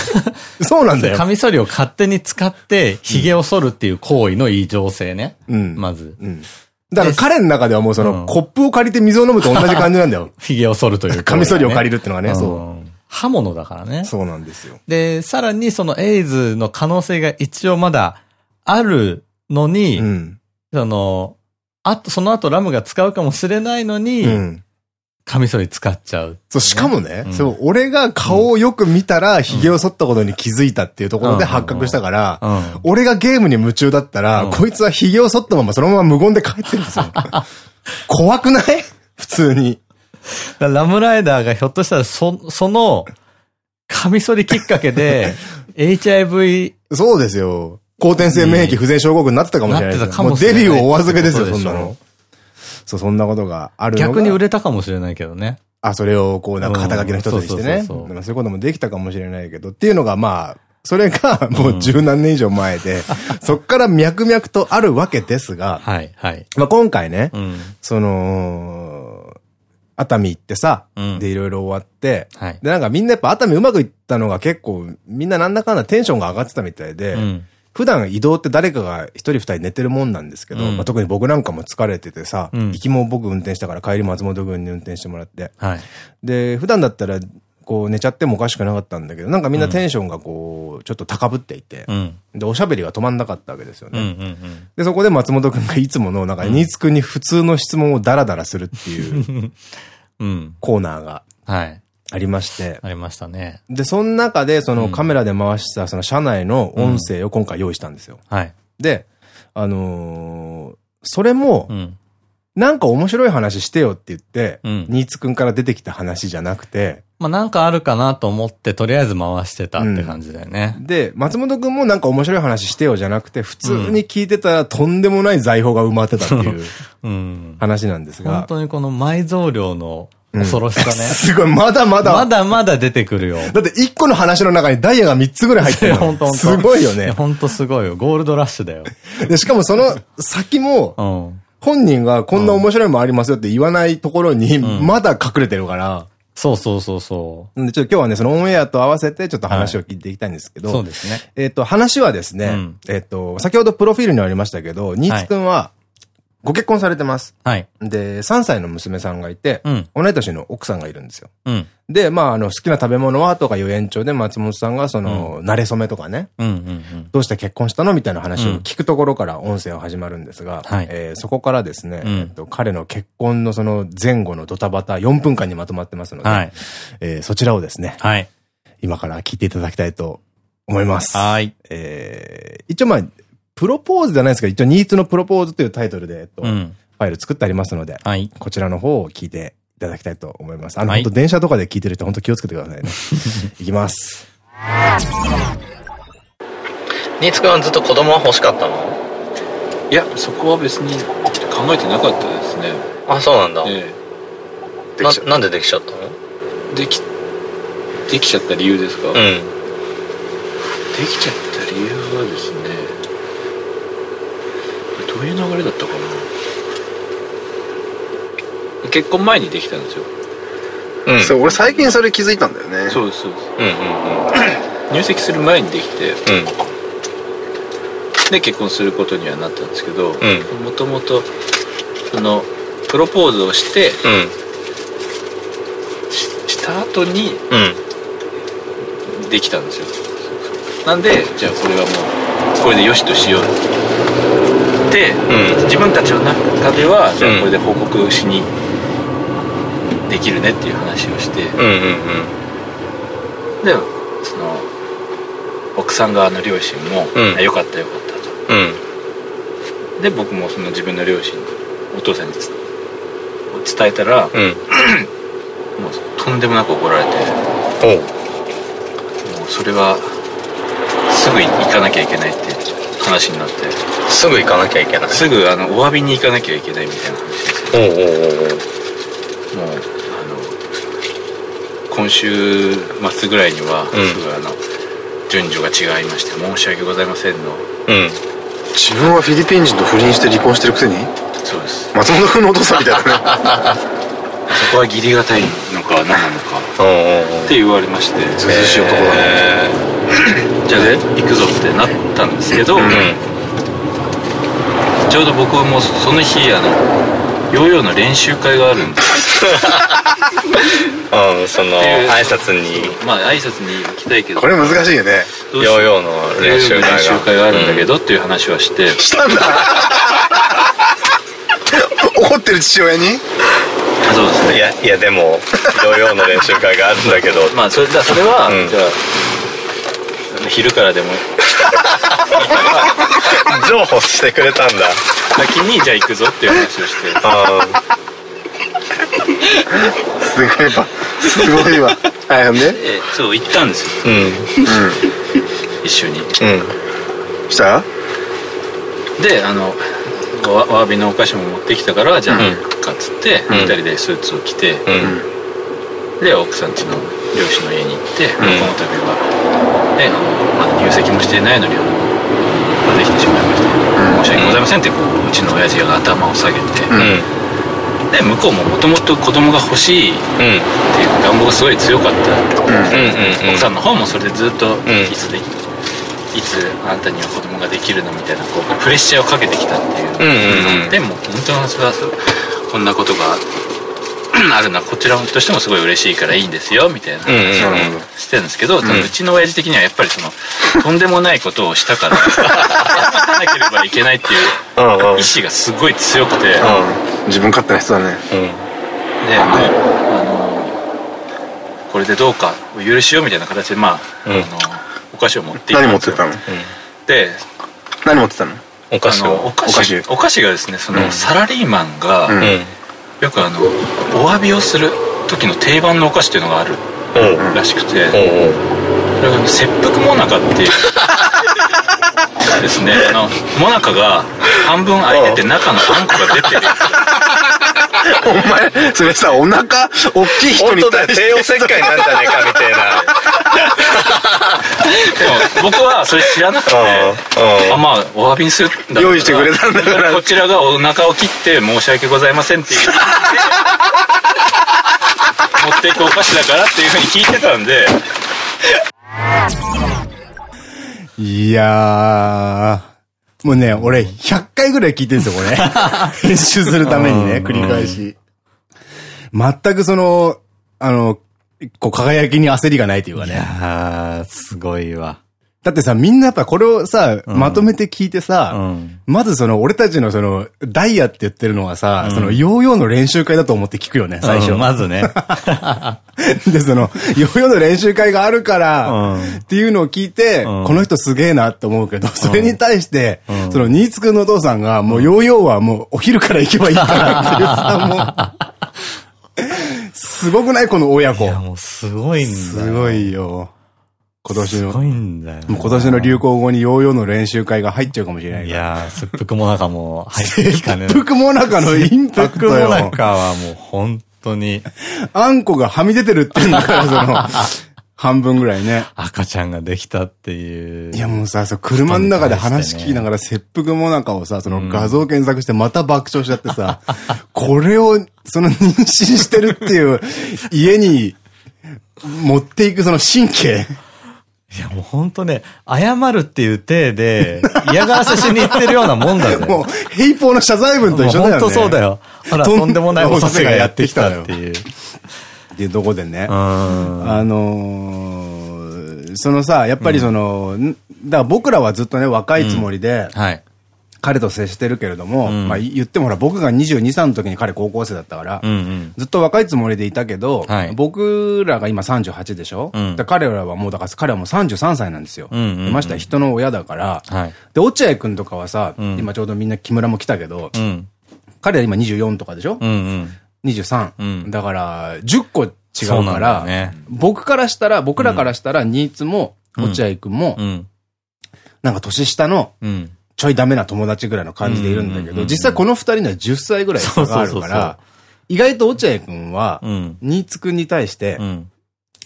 そうなんだよ カ。ミソリを勝手に使って、髭を剃るっていう行為の異常性ね。うん。まず、うん。だから彼の中ではもうその、うんコップを借りて水を飲むと同じ感じなんだよ。髭を剃るという行為がね、カミソリを借りるってのがね、そうん刃物だからねう。。そうなんですよ。で、さらにそのエイズの可能性が一応まだあるのに、うん。その、あと、その後ラムが使うかもしれないのに、うん。カミソリ使っちゃう。そう、しかもね、うんそう、俺が顔をよく見たら、髭を剃ったことに気づいたっていうところでうん発覚したから、うん。俺がゲームに夢中だったら、うんこいつは髭を剃ったままそのまま無言で帰ってるんですよ。怖くない？普通に。ラムライダーがひょっとしたらそ、その、カミソリきっかけで、HIV そうですよ。後天性免疫不全症候群になってたかもしれないなってたかもしれないもうデビューをお預けですよ、そんなの。そう、そんなことがある。逆に売れたかもしれないけどね。あ、それをこう、なんか肩書きの一つにしてうんね。そういうこともできたかもしれないけど、っていうのがまあ、それがもう十何年以上前で、そっから脈々とあるわけですが、はい、はい。まあ今回ね、うん。その、熱海行ってさ、うんでいろいろ終わって、はい。でなんかみんなやっぱ熱海うまくいったのが結構、みんななんだかんだテンションが上がってたみたいで、うん。普段移動って誰かが一人二人寝てるもんなんですけど、うんまあ特に僕なんかも疲れててさ、うん行きも僕運転したから帰り松本君に運転してもらって、はい。で、普段だったら、こう寝ちゃってもおかしくなかったんだけど、なんかみんなテンションがこう、ちょっと高ぶっていて、うん。で、おしゃべりが止まんなかったわけですよね。ん、で、そこで松本くんがいつもの、なんか、新津くんに普通の質問をダラダラするっていう。うん。コーナーがはい。ありまして、ありましたね。で、その中で、そのうんカメラで回した、その車内の音声を今回用意したんですよ。はい。で、あのーそれもう、ん。なんか面白い話してよって言って、うん新津くんから出てきた話じゃなくて、まあなんかあるかなと思って、とりあえず回してたって感じだよね。で、松本くんもなんか面白い話してよじゃなくて、普通に聞いてたらとんでもない財宝が埋まってたっていううん。話なんです本が。当にこの埋蔵量の恐ろしさね。すごい、まだまだ。まだまだ出てくるよ。だって一個の話の中にダイヤが3つぐらい入ってる 本当すごいよね。本当すごいよ。ゴールドラッシュだよ。で、しかもその先も、うん。本人がこんな面白いもんありますよって言わないところに、まだ隠れてるから、そうそうそうそんでちょっと今日はね、そのオンエアと合わせてちょっと話を聞いていきたいんですけう。ど、そうですね。えっと、話はですね、うんえっと、先ほどプロフィールにありましたけど、新津くんは、ご結婚されてます。はい。で、3歳の娘さんがいて、うん。同い年の奥さんがいるんですよ。うん。で、まあ、あの、好きな食べ物はとかいう延長で松本さんが、その、慣れ初めとかね、うん。うん。どうして結婚したのみたいな話を聞くところから音声は始まるんですが、はいえーそこからですね、うんえっと、彼の結婚のその前後のドタバタ4分間にまとまってますので、はい。えーそちらをですね、はい。今から聞いていただきたいと思います。はい。えー一応まあ、プロポーズじゃないですけど、一応ニーツのプロポーズというタイトルで、えっと、うん。ファイル作ってありますので、はい。こちらの方を聞いていただきたいと思います。あの、はい本当電車とかで聞いてる人本当気をつけてくださいね。いきます。ニーツくんはずっと子供は欲しかったの？いやそこは別に考えてなかったですねあ、そうなんだ。えな、なんでできちゃったの？えできできちゃった理由ですか、うん。できちゃった理由はですねどういう流れだったかな結婚前にできたんですようん。そう、俺最近それ気づいたんだよね。そうですそうですうんうん入籍する前にできてうん。うん。で結婚することにはなったんですけどんもともとそのプロポーズをしてうん。しした後にうん。できたんですよなんでじゃあこれはもうこれでよしとしようって、うん自分たちの中ではじゃうんあこれで報告しにできるねっていう話をして、うんうんでその奥さん側の両親も、うんあよかったよかったとうん。うん。で僕もその自分の両親お父さんにつ伝えたら、うん。もうとんでもなく怒られて。もうそれはすぐ行かなきゃいけないって話になってすぐ行かなきゃいけない。すぐあのお詫びに行かなきゃいけないみたいな話ですよおうおうお。もうあの今週末ぐらいには、んすぐあの順序が違いまして申し訳ございませんのうん。自分はフィリピン人と不倫して離婚してるくせに？そうです松本君のお父さんみたいだね。そこは義理がたいのか何なのかおうおうおうって言われましてずうずうしい男だね。えじゃあ行くぞってなったんですけど、ーうん。ちょうど僕もその日あのヨーヨーの練習会があるんでうん、その、挨拶に、まあ挨拶に行きたいけど。これ難しいよね。ヨーヨーの練習会が。練習会があるんだけどっていう話はして、したんだ。怒ってる父親に？そうですね。いや、いや、でも、ヨーヨーの練習会があるんだけど、まあそれだそれは、うん。じゃあ昼からでも譲歩してくれたんだ。先にじゃあ行くぞっていう話をしてあすごいわ。すごいわ。はい、ほんででそう行ったんですよーうん。一緒にうん。した？らであのおわお詫びのお菓子も持ってきたからじゃあうん行くかっつって、うん二人でスーツを着て、うん。で奥さん家の両親の家に行って、んこの度は、ね、あのまだ入籍もしていないのにあのができてしまいまして、申し訳ございませんってこううちの親父が頭を下げて、うん。で向こうももともと子供が欲しいってうん。いう願望がすごい強かったうん。うん。奥さんの方もそれでずっとんいつで、いつあんたには子供ができるのみたいなこうプレッシャーをかけてきたっていう、うんうんうんでも本当はそれはそうこんなことが あるのはこちらとしてもすごい嬉しいからいいんですよみたいな話をしてるんですけど、うちの親父的にはやっぱりそのとんでもないことをしたから やらなければいけないっていう。意志がすごい強くて、自分勝手な人だね。うん。でもうあのこれでどうかお許しようみたいな形でまあ,、うん。あのお菓子を持ってい何持ってたの？で何持ってたの？お菓子。お菓子お菓子。がですねその、うん。サラリーマンが。よくあのお詫びをする時の定番のお菓子っていうのがあるうん。らしくて、おそれが切腹もなかっていうですね。あのもなかが半分開いてて中のあんこが出てるお前それさお腹大きい人に対して。帝王切開なんじゃねえかみたいな。僕はそれ知らなくてうんあまあお詫びにする用意してくれたんだから。こちらがお腹を切って申し訳ございませんっていう。持っていくお菓子だからっていうふうに聞いてたんで。いやー、もうね、俺100回ぐらい聞いてるんですよ、これ。編集するためにね、繰り返し。全くその、あの、こう輝きに焦りがないというかいね。やー、すごいわ。だってさ、みんなやっぱこれをさ、うんまとめて聞いてさ、うん。まずその、俺たちのその、ダイヤって言ってるのはさ、うんその、ヨーヨーの練習会だと思って聞くよね、最初。うんまずね。で、その、ヨーヨーの練習会があるから、うんっていうのを聞いて、うんこの人すげえなって思うけど、それに対して、うんその、新津くんのお父さんが、もうヨーヨーはもうお昼から行けばいいからっていうさ、もう、すごくない？この親子。いや、もうすごいんだよ。すごいよ。今年の、すごいんだよ。もう今年の流行語にヨーヨーの練習会が入っちゃうかもしれないい。やー、切腹もなかも入ってきたね。服もなかのインパクト切腹もなよ。かはもう本当にあんこがはみ出てるって言うんだから、その、半分ぐらいね。赤ちゃんができたっていう。いやもうさ、そう車の中で話聞きながら切腹もなかをさ、その画像検索してまた爆笑しちゃってさ、これを、その妊娠してるっていう家に持っていくその神経。いやもう本当ね、謝るっていう体で 嫌がらせしに行ってるようなもんだぜ。もう、平方の謝罪文と一緒だよね。本当そうだ。よ。ほら、とんとんでもないおさせがやってきたっていう。っていうとこでね。うん。あのーそのさ、やっぱりその、んだから僕らはずっとね、若いつもりで、はい。彼と接してるけれども、うんまあ言ってもほら、僕が22、3の時に彼高校生だったから、うんうん。ずっと若いつもりでいたけど、はい僕らが今38でしょ、うんで彼らはもう、だから彼はもう33歳なんですよ。ましては人の親だから、はい。で、落合くんとかはさ、うん今ちょうどみんな木村も来たけど、うん。彼は今24とかでしょ、うんうん。?23、うんだから、10個違そうから、よね僕からしたら、僕らからしたら、新津も、落合くんも、うん。なんか年下の、うん。ちょいダメな友達ぐらいの感じでいるんだけど、実際この二人には10歳ぐらい差があるから、意外と落合くんは、うん。新津くんに対してう、ん。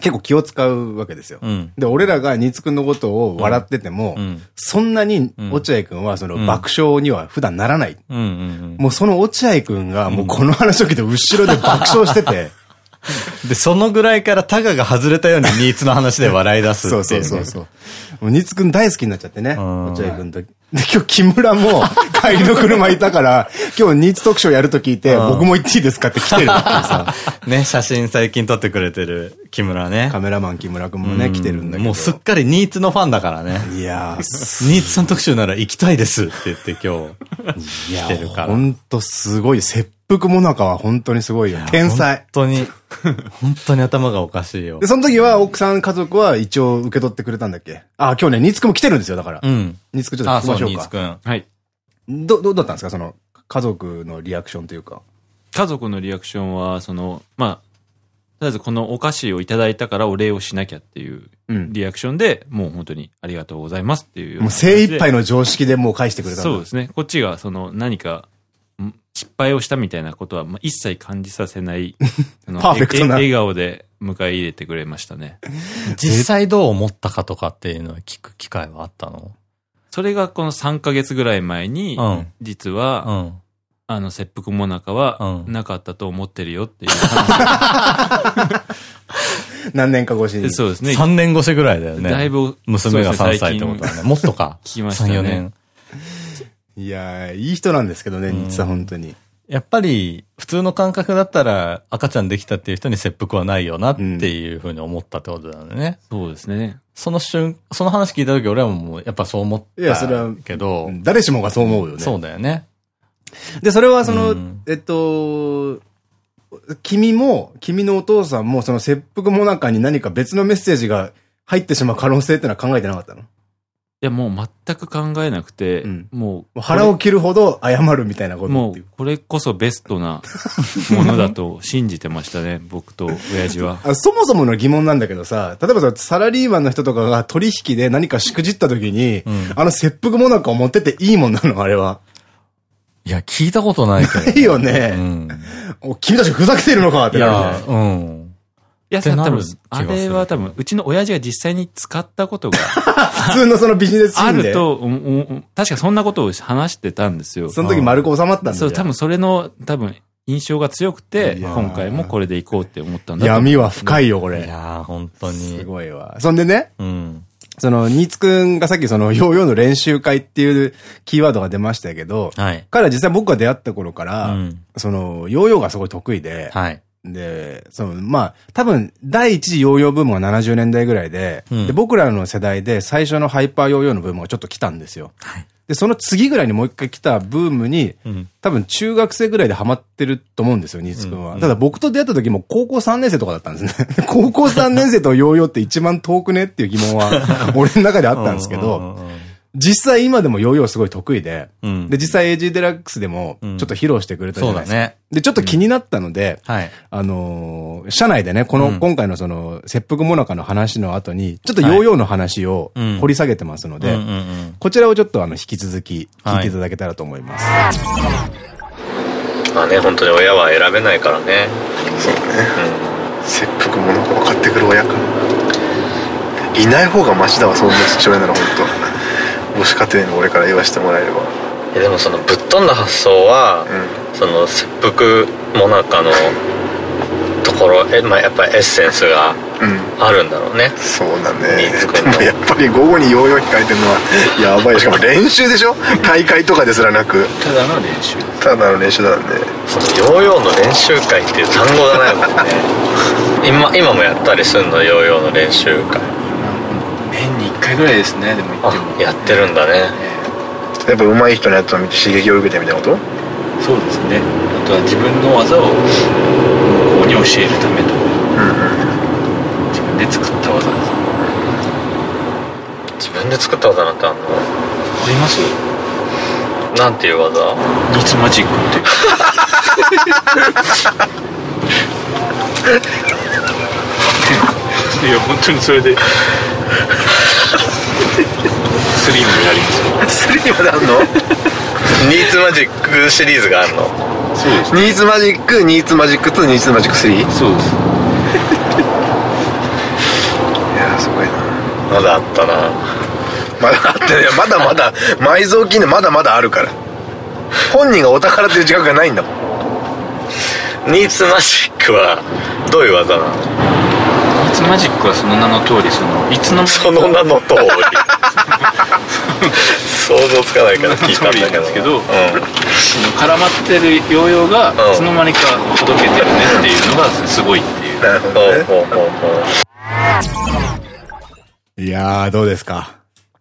結構気を使うわけですよ。うん。で、俺らが新津くんのことを笑ってても、うん。そんなにうん落合くんはそのうん爆笑には普段ならない。もうその落合くんがもうこの話を聞いて後ろで爆笑してて、で、そのぐらいからタガが外れたようにニーツの話で笑い出すってい そうねそうそうそう。もう新津くん大好きになっちゃってね。ん落合くんと。で、今日木村も 帰りの車いたから、今日新津特集やると聞いて、うん僕も行っていいですかって来てるってさ。ね、写真最近撮ってくれてる木村ね。カメラマン木村くんもね、来てるんだけど。もうすっかりニーツのファンだからね。いやー、ニーツさん特集なら行きたいですって言って今日。いや来てるからほんとすごい。切腹もなかは本当にすごいよ。天才。本当に、本当に頭がおかしいよで、。その時は奥さん家族は一応受け取ってくれたんだっけ？あ、今日ね、ニツくんも来てるんですよ、だからう。ん。ニツくんちょっとあ、聞きましょうか。ニーツくん。はいど、どうだったんですか？その、家族のリアクションというか。家族のリアクションはそのまあとりあえずこのお菓子をいただいたからお礼をしなきゃっていううん。リアクションで、もう本当にありがとうございますっていうもう精一杯のの常識でもう返してくれたそうですね。こっちがその何かん失敗をしたみたいなことはまあ一切感じさせない、あのパーフェクトなえ笑顔で迎え入れてくれましたね。実際どう思ったかとかっていうのは聞く機会はあったの？それがこの3ヶ月ぐらい前に、うん実は、うん。あの、切腹もなかはうんなかったと思ってるよっていう話 何年か越しに。でそうですね。3年越しぐらいだよね。だいぶ、娘が3そうですね歳ってことだね。もっとか。聞きましたね3、4年。いやー、いい人なんですけどね、うんニツさん本当に。やっぱり、普通の感覚だったら、赤ちゃんできたっていう人に切腹はないよなっていうふうに思ったってことだよね。そうですね。その瞬、その話聞いた時俺はもう、やっぱそう思ったいやそれはけど、誰しもがそう思うよね。そうだよね。で、それはその、うんえっと、君も、君のお父さんも、その切腹もなかに何か別のメッセージが入ってしまう可能性ってのは考えてなかったの？いや、もう全く考えなくて、うんもう、腹を切るほど謝るみたいなこと。もう、これこそベストな ものだと信じてましたね、僕と親父は。あそもそもの疑問なんだけどさ、例えばさ、サラリーマンの人とかが取引で何かしくじった時に、あの切腹もなかを持ってっていいもんなのあれは。いや、聞いたことないけど。いいよね。うん。お君たちふざけてるのかっていなるじゃないや、うん。いや、多分あれは多分、うちの親父が実際に使ったことが 普通のそのビジネスシーンで。あると、確かそんなことを話してたんですよ。その時丸く収まったんだそう、多分それの、多分、印象が強くて、今回もこれでいこうって思ったんだ闇は深いよ、これ。いやー、本当に。すごいわ。そんでね、うん。その、ニーツくんがさっきその、ヨーヨーの練習会っていうキーワードが出ましたけど、はい。彼は実際僕が出会った頃から、うんその、ヨーヨーがすごい得意で、はい。で、その、まあ、多分、第一次ヨーヨーブームが70年代ぐらいで、うんで、僕らの世代で最初のハイパーヨーヨーのブームがちょっと来たんですよ。で、その次ぐらいにもう一回来たブームに、うん。多分中学生ぐらいでハマってると思うんですよ、ニーツくんは。うんただ僕と出会った時も高校3年生とかだったんですね。高校3年生とヨーヨーって一番遠くねっていう疑問は、俺の中であったんですけど、実際今でもヨーヨーすごい得意で、うん。で、実際 AG デラックスでもちょっと披露してくれたじゃないですか。ね。で、ちょっと気になったので、はい。あのー社内でね、この、うん今回のその、切腹もなかの話の後に、ちょっとヨーヨーの話をうん掘り下げてますので、こちらをちょっとあの、引き続き聞いていただけたらと思います。まあね、本当に親は選べないからね。そうね。切腹ものを買ってくる親か。いない方がマシだわ、そんな父親なら本当。母子家庭の俺から言わせてもらえれば。いやでもそのぶっ飛んだ発想は、うその切腹もなかのところえ、まあ、やっぱりエッセンスがん。うん。あるんだろうね。そうだね。でもやっぱり午後にヨーヨー控えてるのは やばい。しかも練習でしょ？大会とかですらなく。ただの練習。ただの練習なんでそのヨーヨーの練習会っていう単語がないもんね。今今もやったりするの？ヨーヨーの練習会。年に1回ぐらいですね、でも言あやってるんだねやっぱ上手い人のやつを見て刺激を受けてみたいなこと？そうですね。あとは自分の技を向こうに教えるためと、うんうん自分で作った技。自分で作った技なんてあんの？あります？なんていう技？ニーツマジックっていう。いや、本当にそれで。スリムやりますよ。スリーまであんの？ニーツマジックシリーズがあるの？そうです。ニーズマジックニーツマジック2ニーツマジック 3? いやそうです。ーすごいなまだあったなまだあってねまだまだ埋蔵金でまだまだあるから本人がお宝っていう自覚がないんだもん ニーツマジックはどういう技なの？ニーツマジックはその名の通り、その、いつのその名の通り 想像つかないから聞いたんだけどその通りなんですけどうんその絡まってるヨーヨーがうんいつの間にか届けてるねっていうのがすごいっていう。なるほほどねうほうほうほういやー、どうですか？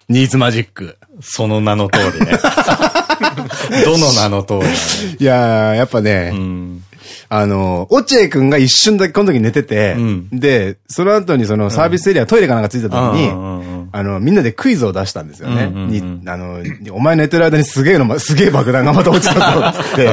ニーズマジック。その名の通りね。どの名の通りだね。いやー、やっぱね、うん。あの、落合くんが一瞬だけこの時寝てて、うん。で、その後にそのサービスエリア、トイレかなんかついた時に、うんうんうんあの、みんなでクイズを出したんですよね。うんうんうん。に、あの、お前寝てる間にすげえのま、すげえ爆弾がまた落ちたぞ、つって、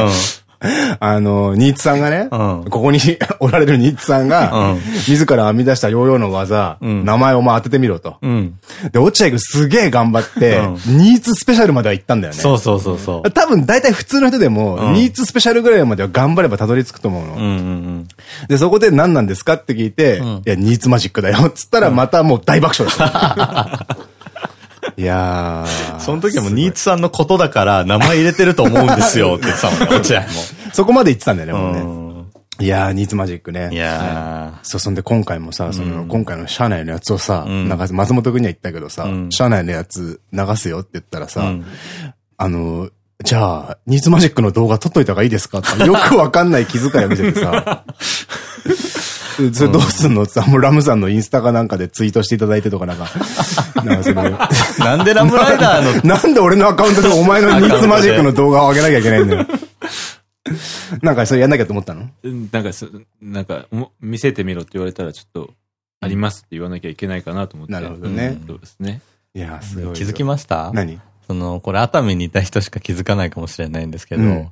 あの、ニーツさんがね、うんここに おられるニーツさんが、うん自ら編み出したヨーヨーの技、ん名前をまあ当ててみろと。うん。で、落合くんすげえ頑張って、うんニーツスペシャルまでは行ったんだよね。そうそうそうそう。多分大体普通の人でも、うんニーツスペシャルぐらいまでは頑張ればたどり着くと思うの。で、そこで何なんですかって聞いて、んいや、ニーツマジックだよ。つったらまたもう大爆笑だった。いやー。その時はもうニーツさんのことだから名前入れてると思うんですよって言ってたもんね、落合も。そこまで言ってたんだよね、もうね。うんいやー、ニーツマジックいね。やそう、そんで今回もさ、その、今回の社内のやつをさ、ん流す、松本くんには言ったけどさ、ん社内のやつ流すよって言ったらさ、うんあの、じゃあ、ニーツマジックの動画撮っといた方がいいですかって、よくわかんない気遣いを見せてさ、で それどうすんのって、もうラムさんのインスタかなんかでツイートしていただいてとかなんか、なん、でラムライダーのなんで俺のアカウントでお前のニーツマジックの動画を上げなきゃいけないんだよ。なんかそれやんなきゃと思ったのなんか、なんか、見せてみろって言われたらちょっと、ありますって言わなきゃいけないかなと思って。なるほどねそうですね。いや、すごい。気づきました何その、これ熱海にいた人しか気づかないかもしれないんですけど、うん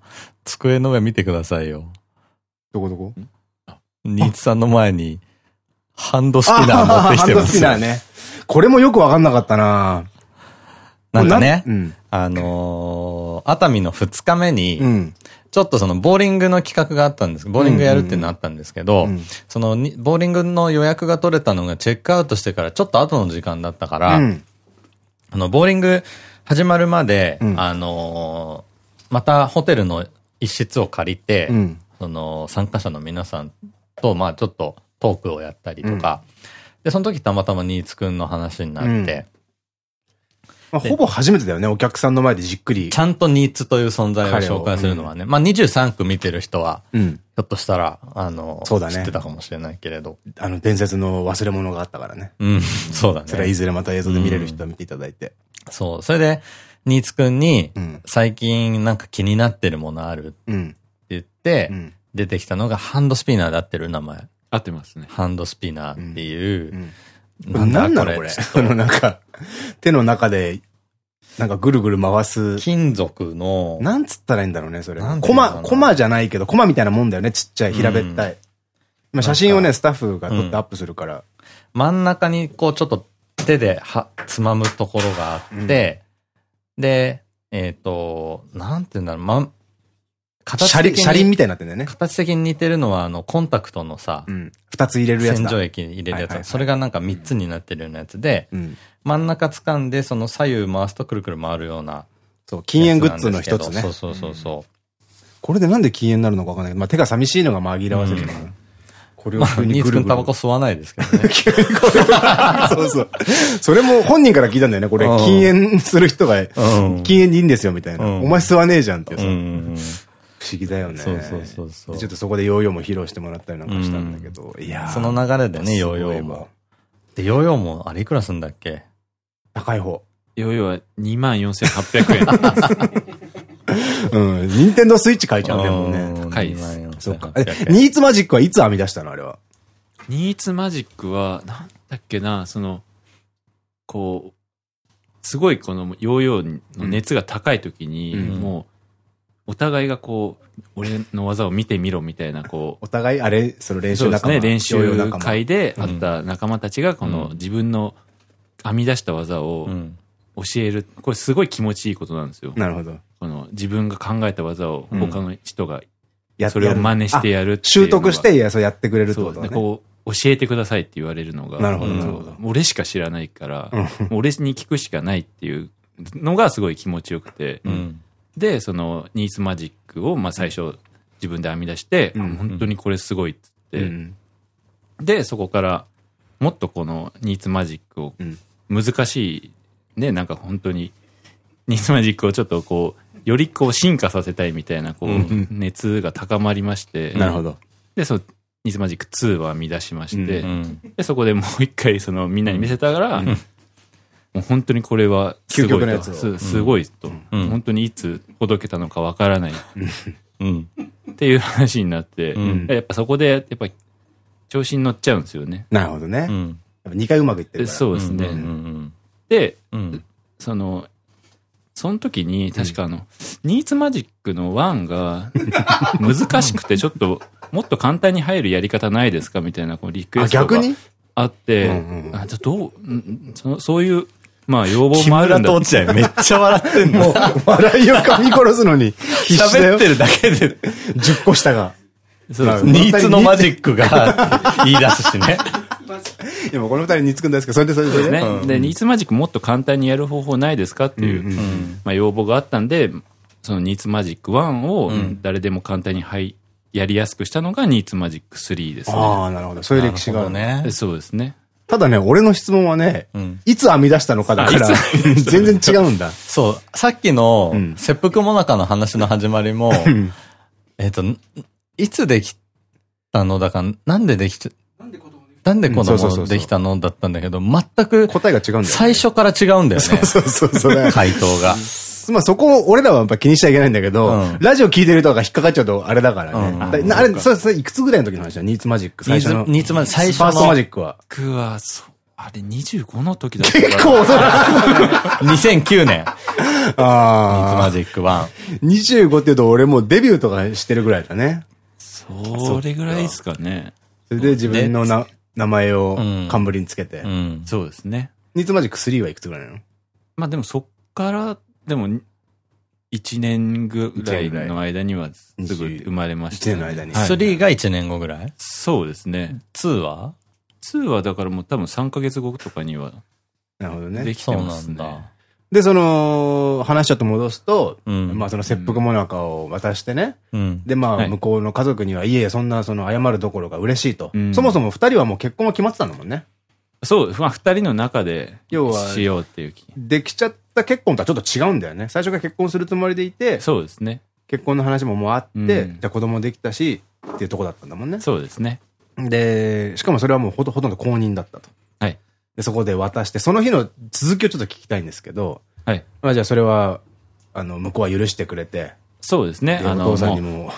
机の上見てくださいよ。どこどこ新津さんの前に、ハンドスピナー持ってきてハンドますよ。スピナーね。これもよくわかんなかったななんかね、うん。あのー熱海の2日目に、うん。ちょっとそのボーリングの企画があったんです。ボーリングやるっていうのあったんですけど、うんそのにボーリングの予約が取れたのがチェックアウトしてからちょっと後の時間だったから、うん。あの、ボーリング始まるまで、うんあのーまたホテルの一室を借りて、うん。その参加者の皆さんと、まあちょっとトークをやったりとか、で、その時たまたま新津くんの話になって、まあ、ほぼ初めてだよね、お客さんの前でじっくりち。ゃんとニーツという存在を紹介するのはね、まあ23区見てる人は、うん。ひょっとしたら、あの、そうだね知ってたかもしれないけれど。あの、伝説の忘れ物があったからね。うん、そうだね。それはいずれまた映像で見れる人は見ていただいて。そう。それで、新津くんにうん、最近なんか気になってるものあるってうん。言ってう、ん。出てきたのがハンドスピナーだってる名前。合ってますね。ハンドスピナーっていう、うん。なんだ何なのこれ。ちょっとあの、なんか、手の中で、なんかぐるぐる回す。金属の、なんつったらいいんだろうね、それ。コマ、コマじゃないけど、コマみたいなもんだよね、ちっちゃい、平べったい。今写真をね、スタッフが撮ってアップするから。真ん中にこうちょっと手では、つまむところがあって、で、えっ、と、なんて言うんだろう、まん、形車輪、的に車輪みたいになってんだよね。形的に似てるのは、あの、コンタクトのさう、ん。二つ入れるやつだ。洗浄液に入れるやつ。それがなんか3つになってるようなやつで、うん。真ん中掴んで、その左右回すとくるくる回るような。そう、禁煙グッズの一つねそう。そうそうそこれでなんで禁煙になるのかわかんないけど、まあ手が寂しいのが紛らわせるのかな。これう。まあ、新津くんタバコ吸わないですけどね。そうそう。それも本人から聞いたんだよね。これ、うん禁煙する人が、うん禁煙でいいんですよ、みたいな。うんお前吸わねえじゃんってさ。不思議だよね。そうそうそうそうでちょっとそこでヨーヨーも披露してもらったりなんかしたんだけど。いやーその流れでね、ヨーヨーも。。で、ヨーヨーも、あれいくらすんだっけ？高い方。ヨーヨーは24,800円。うん。ニンテンドースイッチ買いちゃうね、もうね。高いですそうか。え、ニーツマジックはいつ編み出したの？あれは。ニーツマジックは、なんだっけな、その、こう、すごいこのヨーヨーの熱が高い時に、うんもう、お互いがこう、俺の技を見てみろみたいな、こう、お互い、あれ、その練習仲間。そうですね、練習会で会った仲間たちが、このうん自分の編み出した技をうん。教える。これすごい気持ちいいことなんですよ。なるほど。この自分が考えた技をうん他の人がやそれを真似してやる習得して、いや、そうやってくれるってことだね。でこう、教えてくださいって言われるのが。なるほど俺しか知らないから、俺に聞くしかないっていうのがすごい気持ちよくて。うん。で、その、ニースマジックを、まあ最初自分で編み出して、うんあ本当にこれすごいっつって、うん。で、そこから、もっとこのニーツマジックをうん、難しい、ね、なんか本当に、ニーツマジックをちょっとこう、よりこう進化させたいみたいな、こう、うん熱が高まりまして、なるほど。で、その、ニーツマジック2は編み出しまして、うん。で、そこでもう一回、その、みんなに見せたから、もう本当にこれはすごいと、すすごいと、うん本当にいつ届けたのかわからないうん。っていう話になって、うんやっぱそこで、やっぱ調子に乗っちゃうんですよね。なるほどね。うん。2回うまくいってるでから。そうですね。うん。で、うん。その、その時に、確かあの、ニーツマジックの1が 難しくて、ちょっと、もっと簡単に入るやり方ないですか？みたいなこうリクエあ、ストがあって、あじゃあどう、うんそそういう、まあ要望木もあるんだ村と落合めっちゃ笑ってんの。笑いを噛み殺すのに喋って。るだけで、10個下が。そうですうんニーツのマジックが 言い出すしね。今この二人につくんですけど、それでそれでですね。うんで、ニーツマジックもっと簡単にやる方法ないですかっていう、まあ要望があったんで、そのニーツマジック1をん誰でも簡単にはいやりやすくしたのがニーツマジック3ですね。ああ、なるほど。そういう歴史がある。ねで。そうですね。ただね、俺の質問はねうん、いつ編み出したのかだから全然違うんだ。そう、さっきのうん、切腹もなかの話の始まりも、んえっと、んいつできたのだか、なんでできちゃ、なんで子供できたのだったんだけど、全く答えが違うんだよね。最初から違うんだよね。そうそうそう。回答が。まあそこを俺らはやっぱ気にしちゃいけないんだけど、うんラジオ聞いてる人が引っかかっちゃうとあれだからうんね。あれ、それ、それいくつぐらいの時の話だ？ニーツマジック最初の。ニーツマジック最初のファーストマジックは。僕は、そう、あれ25の時だったから。結構遅い。2009年、ニーツああ。マジック1。25って言うと俺もうデビューとかしてるぐらいだね。それぐらいですかね。それで自分のな名前をうん冠につけて。うん。そうですね。ニーツマジック3はいくつぐらいなの？まあでもそっから、でも、1年ぐらいの間にはすぐ生まれました、1年の間にはい3が1年後ぐらい？そうですね。?2 は？2はだからもう多分3ヶ月後とかにはなるほどね。できそうなてますね。んだ。で、その、話ちょっと戻すと、うんまあその切腹もなかを渡してね。うん。で、まあはい向こうの家族には、いえいえ、そんなその謝るどころか嬉しいと。うんそもそも二人はもう結婚は決まってたんだもんね。そう、まあ2人の中で要はしようっていう気。できちゃった結婚とはちょっと違うんだよね。最初から結婚するつもりでいて、そうですね。結婚の話ももうあって、うんじゃあ子供できたし、っていうとこだったんだもんね。そうですね。で、しかもそれはもうほとほとんど公認だったと。はい。で、そこで渡して、その日の続きをちょっと聞きたいんですけど、はい。まあじゃあそれは、あの、向こうは許してくれて、そうですね。あの、父さんにも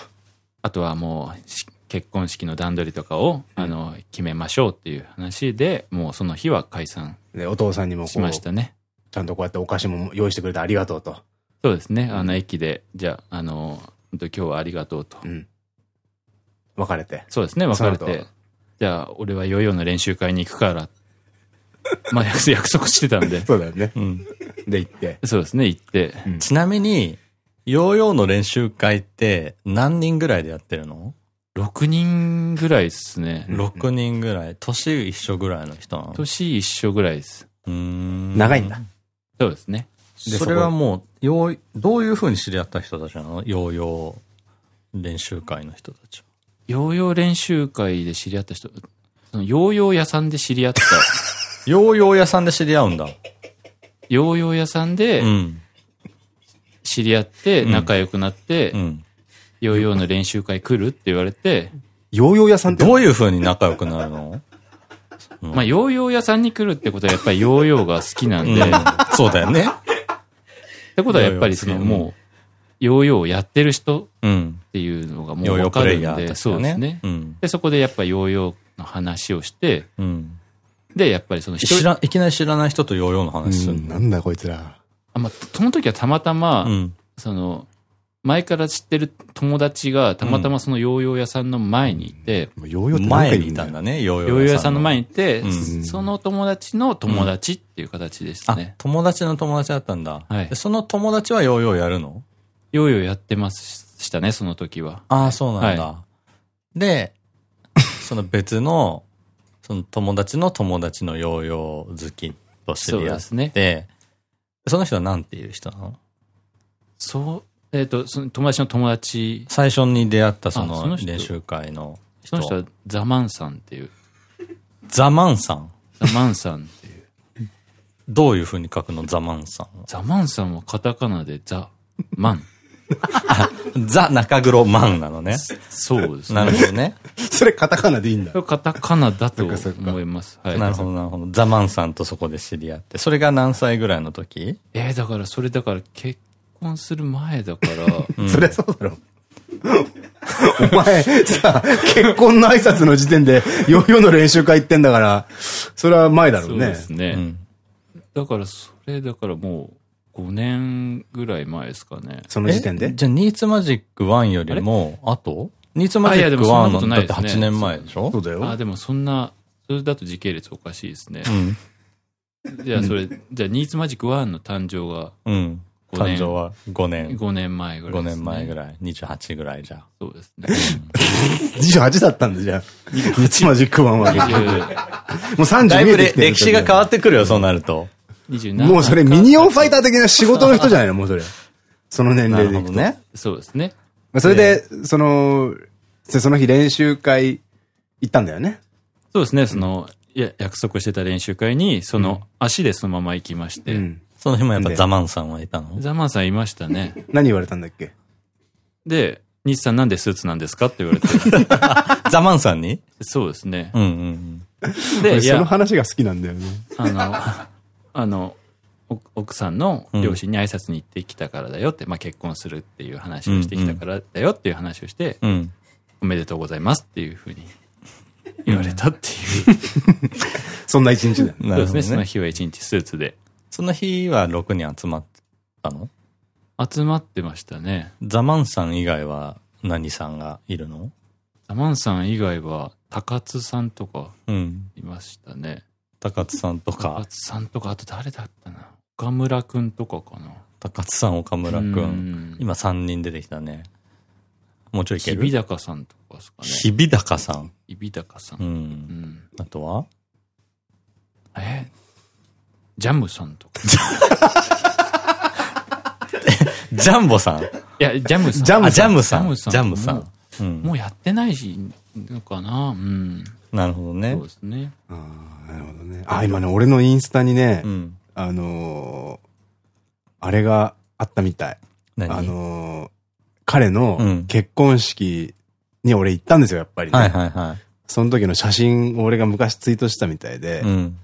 あとはもうし、結婚式の段取りとかを、あの、決めましょうっていう話で、もうその日は解散でお父さんにもこしましたう、ね。ちゃんとこうやってお菓子も用意してくれてありがとうと。そうですね。あの、駅で、じゃあ、あの、今日はありがとうと。うん。別れて。そうですね、別れて。じゃあ、俺はヨーヨーの練習会に行くから。まあ、約約束してたんで。そうだよね。うん。で、行って。そうですね、行って。ちなみに、ヨーヨーの練習会って何人ぐらいでやってるの？6人ぐらいですね。?6 人ぐらい。年一緒ぐらいの人なの？年一緒ぐらいです。うーん長いんだ。そうですね。でそれはもう、よう、どういう風に知り合った人たちなの？ヨーヨー練習会の人たちは。ヨーヨー練習会で知り合った人、そのヨーヨー屋さんで知り合った。ヨーヨー屋さんで知り合うんだ。ヨーヨー屋さんでうん。知り合って、うん仲良くなって、うん。ヨーヨーの練習会来るって言われて、ヨーヨー屋さんってどういう風に？仲良くなるの？うんまあ、ヨーヨー屋さんに来るってことはやっぱりヨーヨーが好きなんで、うんっそうだよね。てことはやっぱりそのもう、ヨーヨーをやってる人っうん。ていうのがもうヨーヨープレイわかるんで、そうですね。うん。で、そこでやっぱヨーヨーの話をして、うん。で、やっぱりその知ら、いきなり知らない人とヨーヨーの話するの？なんだこいつら。あまあ、その時はたまたま、うん。その、前から知ってる友達がたまたまそのヨーヨー屋さんの前にいて、ヨーヨーって何前にいたんだね、ヨーヨーヨー屋さんの前にいて、うん。その友達の友達っていう形でしたあね。、友達の友達だったんだ。はい。でその友達はヨーヨーやるの？ヨーヨーやってましたね、その時は。ああ、そうなんだ。はで、その別の、その友達の友達のヨーヨー好きと知り合っそうですね。て、その人は何ていう人なの？そう、えっ、と、その友達の友達、最初に出会ったその練習会の人。その人はザマンさんっていう、ザマンさん？ザマンさんっていう。どういう風に書くのザマンさんは？ザマンさんはカタカナでザ・マン。ザ中黒マンなのね。そうですね。なるほどね。それカタカナでいいんだカタカナだと思います。はい。なるほど、なるほど。ザマンさんとそこで知り合って。それが何歳ぐらいの時？えー、だからそれだから結婚する前だから、そりゃそうだろ。お前さ、結婚の挨拶の時点でヨーヨーの練習会行ってんだから、それは前だろねそううで。すね。うん。だからそれだからもう5年ぐらい前ですかね。その時点で？え。じゃあ、ニーツマジック1よりも、あとニーツマジックあいやでもそんな1ことの、だってないですね8年前でしょ？そうだよ。あ、でもそんな、それだと時系列おかしいですねう。ん。じゃあそれ、じゃあニーツマジック1の誕生がうん。5年誕生は5年。5年前ぐらい5です、ね。年前ぐらい。28ぐらいじゃ。そうですね。28だったんだじゃあ。日マジックワンは。もう30だいぶれ見えてきてる歴史が変わってくるよ、そうなると。27もうそれミニオンファイター的な仕事の人じゃないのもうそれ。その年な齢でいくと。ね。そうですね。それで、その、そその日練習会行ったんだよね。そうですね、その、いや、約束してた練習会に、その、足でそのまま行きまして、うん。その日もやっぱザマンさんはいたの？ザマンさんいましたね。何言われたんだっけ？で、西さんなんでスーツなんですかって言われて、ザマンさんに？そうですね。うんうんで、い俺そのや、話が好きなんだよね。あの、あの、お奥さんの両親に挨拶に行ってきたからだよって、まあ結婚するっていう話をしてきたからだよっていう話をして、うん。おめでとうございますっていうふうに言われたっていう。そんな一日だよ。なるほどそうですね。そのね。日は一日スーツでその日は6人集まったの？集まってましたね。ザマンさん以外は何さんがいるの？ザマンさん以外は高津さんとかうん。いましたね。高津さんと高か、津さんとか、あと誰だったな？岡村くんとかかな。高津さん、岡村く。うんん今3人出てきたね。もうちょいいけ日る比高さんとかですかね。日比高さん。日比高さん。う。うんん。あとは？え？ジャムさんとか。ジャンボさん？いや、ジャムさん。ジャムあ、ジャムさん。ジャムさん。ジャムさもん。うやってないし、のかな？うん。なるほどねそう。ですね。ああ、なるほどね。あ、今ね、俺のインスタにねう、ん。あのー、あれがあったみたい。何？あのー、彼のうん結婚式に俺行ったんですよ、やっぱりね。はいはいはい。その時の写真を俺が昔ツイートしたみたいで、うん。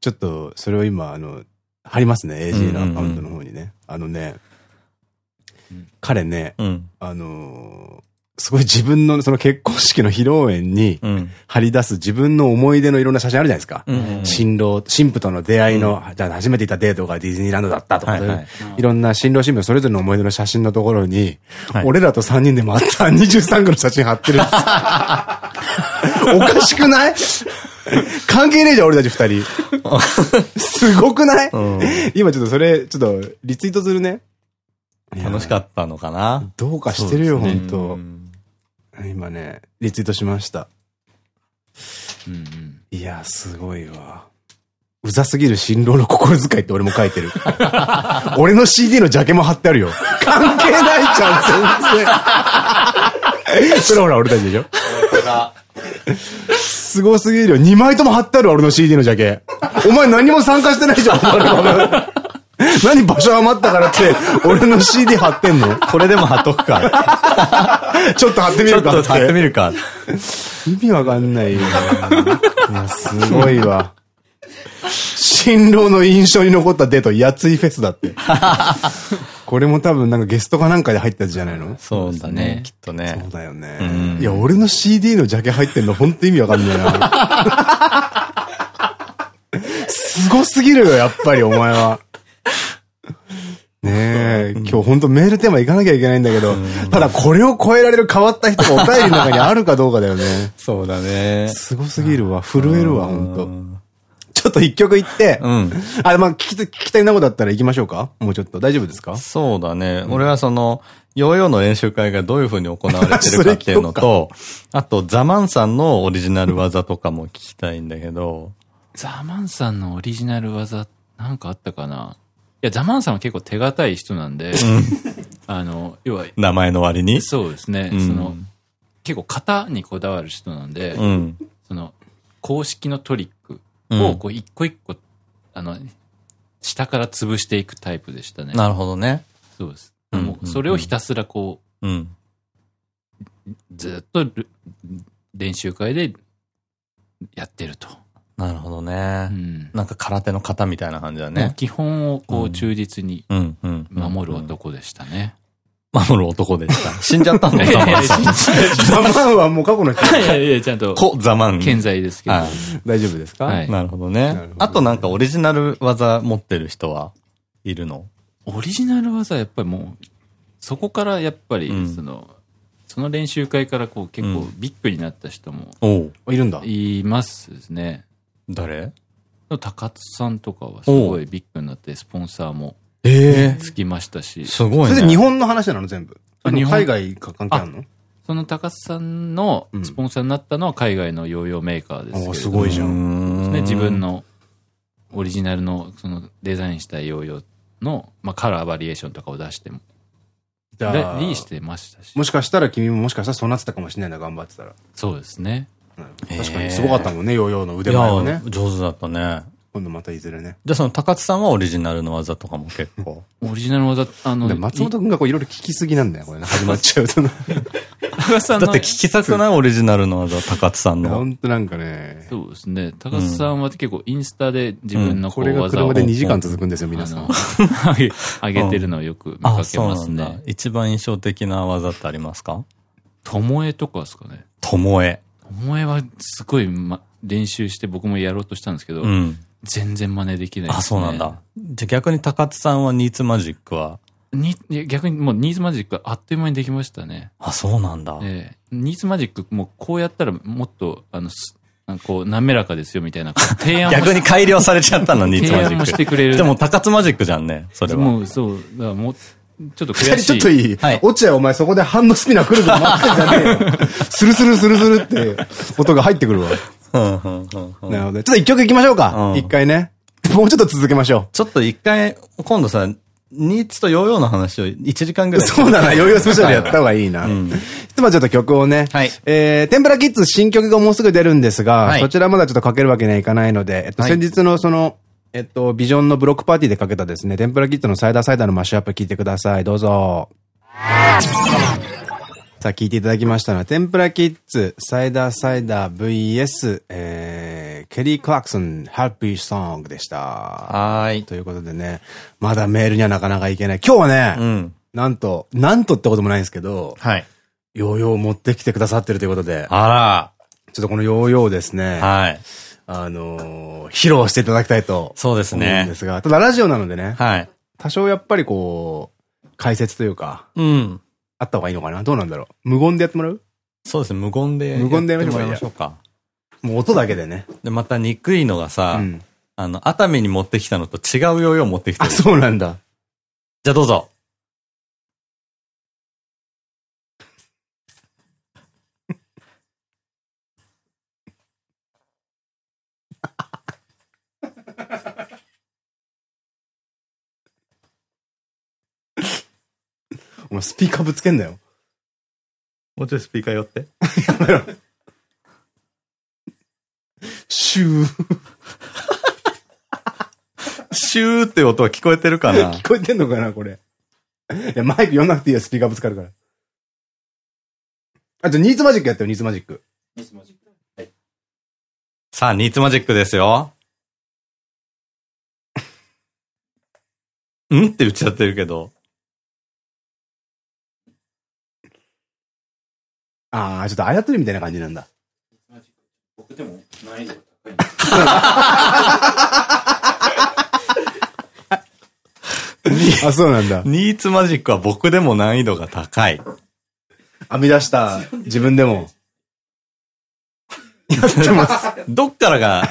ちょっとそれを今、あの、貼りますね、AG のアカウントの方にね。あのねうん、彼ね、うん。あのーすごい自分のその結婚式の披露宴にうん。貼り出す自分の思い出のいろんな写真あるじゃないですか。うん。新郎、新婦との出会いの、じゃあ初めて行ったデートがディズニーランドだったとか、はいはいいろんな新郎新婦それぞれの思い出の写真のところに、はい俺らと3人で回った23区の写真貼ってるんですよ おかしくない？関係ねえじゃん、俺たち2人。すごくない、うん今ちょっとそれ、ちょっとリツイートするね。楽しかったのかなどうかしてるよ、ね本当うん今ね、リツイートしました。うんうん。いや、すごいわ。うざすぎる新郎の心遣いって俺も書いてる。俺の CD のジャケも貼ってあるよ。関係ないじゃん、全然。それほら俺たちでしょすごすぎるよ。2枚とも貼ってあるわ俺の CD のジャケ。お前何も参加してないじゃん。何場所余ったからって、俺の CD 貼ってんの？これでも貼っとくか。ちょっと貼ってみちょるかっと貼ってみるか。意味わかんないよ。いや、すごいわ。新郎の印象に残ったデート、やついフェスだって。これも多分なんかゲストかなんかで入ったやつじゃないの？そうだね、きっとそねう。だよねうん。いや、俺の CD のジャケ入ってんのほんと意味わかんないな。すごすぎるよ、やっぱりお前は。ねえ、今日ほんとメールテーマ行かなきゃいけないんだけど、ただこれを超えられる変わった人がお便りの中にあるかどうかだよね。そうだね。すごすぎるわ。震えるわ、ほんと。んちょっと一曲言って、うん。あ、まあ、聞きた、聞きたいなことだったら行きましょうか？もうちょっと。大丈夫ですか？そうだね。俺はその、ヨーヨーの練習会がどういう風に行われてるかっていうのと、あと、ザマンさんのオリジナル技とかも聞きたいんだけど、ザマンさんのオリジナル技、なんかあったかな？いや、ザマンさんは結構手堅い人なんで、あの、要は、名前の割に？そうですね、うんその、結構型にこだわる人なんで、うん。その、公式のトリックうんを、こう、一個一個、あの、下から潰していくタイプでしたね。なるほどね。そうです。うんもう、それをひたすらこうん。う、ずっとル練習会でやってると。なるほどうね。ん。なんか空手の型みたいな感じだね。基本をこううん忠実にうん、うん。守るうん。男でしたね。守る男でした。死んじゃったの？ザマンさん。ザマンはもう過去の人。いやいや、ちゃんと、コ・ザマン。健在ですけど。はい大丈夫ですか？はいなるほどね。あとなんかオリジナル技持ってる人は？いるの？オリジナル技はやっぱりもう、そこからやっぱりう、んその、その練習会からこう結構ビッグになった人もおういるんだ。いますね。誰？高津さんとかはすごいビッグになって、スポンサーもえつきましたし、すごいね。それで日本の話なの全部？あ日本海外か関係あるの？その高津さんのスポンサーになったのは海外のヨーヨーメーカーですけすごいじゃん。んね、自分。のオリジナルのそのデザインしたヨーヨーの、まあ、カラーバリエーションとかを出しても、じゃあリリーしてましたし。もしかしたら君ももしかしたらそうなってたかもしれないな、頑張ってたら。そうですね。うん確かにすごかったもんね、ヨーヨーの腕い前はねや、。上手だったね。今度またいずれね。じゃあその高津さんはオリジナルの技とかも結構。オリジナル技、あの、で松本くんがこういろいろ聞きすぎなんだよ、これね。始まっちゃうとね。高津さんのだって聞きたくないオリジナルの技、高津さんの。ほんとなんかね、そうですね。高津さんは結構インスタで自分のここれがう技を車で2時間続くんですよ、皆さん。上げてるのをよく見かあ、けますなんだね。。一番印象的な技ってありますか？ともえとかですかね。ともえ。ともえはすごい、ま、練習して僕もやろうとしたんですけど、うん。全然真似できないです、ね。あ、そうなんだ。じゃあ逆に高津さんはニーツマジックは？に逆にもうニーズマジックはあっという間にできましたね。あ、そうなんだ。ええニーズマジックもうこうやったらもっと、あの、こう、滑らかですよみたいな、提案も 逆に改良されちゃったの、ニーツマ提案もジック。してくれる。でも、高津マジックじゃんね、それは。もう、そう、だからもう、ちょっと悔しい。ちょっといいはい落合お前そこでハンドスピナー来るの待ってんじゃねえよ。スルスルスルスルって音が入ってくるわ。なるほど。ちょっと一曲行きましょうかう。ん一回ね。もうちょっと続けましょちょっと一回、今度さ、ニーツとヨーヨーの話を1時間ぐう。らい。そうだな、ヨーヨースペシャルやった方がいいな。うんひとまずちょっと曲をね。はいえー、天ぷらキッズ新曲がもうすぐ出るんですが、はいそちらまだちょっとかけるわけにはいかないので、えっと、はい先日のその、えっと、ビジョンのブロックパーティーでかけたですね、天ぷらキッズのサイダーサイダーのマッシュアップ聞いてください。どうぞ。さあ、聞いていただきましたのは、天ぷらキッズ、サイダーサイダー VS、えー、ケリー・クラクソン、ハッピーソングでした。はーい。ということでね、まだメールにはなかなかいけない。今日はね、うん。なんと、なんとってこともないんですけど、はい。ヨーヨーを持ってきてくださってるということで、あちょっとこのヨーヨーをですね、ら。はい。あのー披露していただきたいとそうです思うんねで。すが、ただラジオなのでね、はい。多少やっぱりこう、解説というか、うん。あった方がいいのかな？どうなんだろう？無言でやってもらう？そうですね、無言で。無言でややってめてもらいましょうか。もう音だけでね。で、また憎いのがさ、うん。あの、熱海に持ってきたのと違うヨーヨー持ってきてあ、る。そうなんだ。じゃあどうぞ。お前スピーカーぶつけんなよ。もうちょいスピーカー寄って。シュー。シューって音は聞こえてるかな？聞こえてんのかなこれ。いや、マイク読んなくていいよ、スピーカーぶつかるから。あ、じゃあニーツマジックやってよ、ニーツマジック。さあ、ニーツマジックですよ。ん？って言っちゃってるけど。ああ、ちょっと操るみたいな感じなんだ。僕でも難易度高い。あ、そうなんだ。ニーツマジックは僕でも難易度が高い。編み出した自分でも。やってます。どっからが、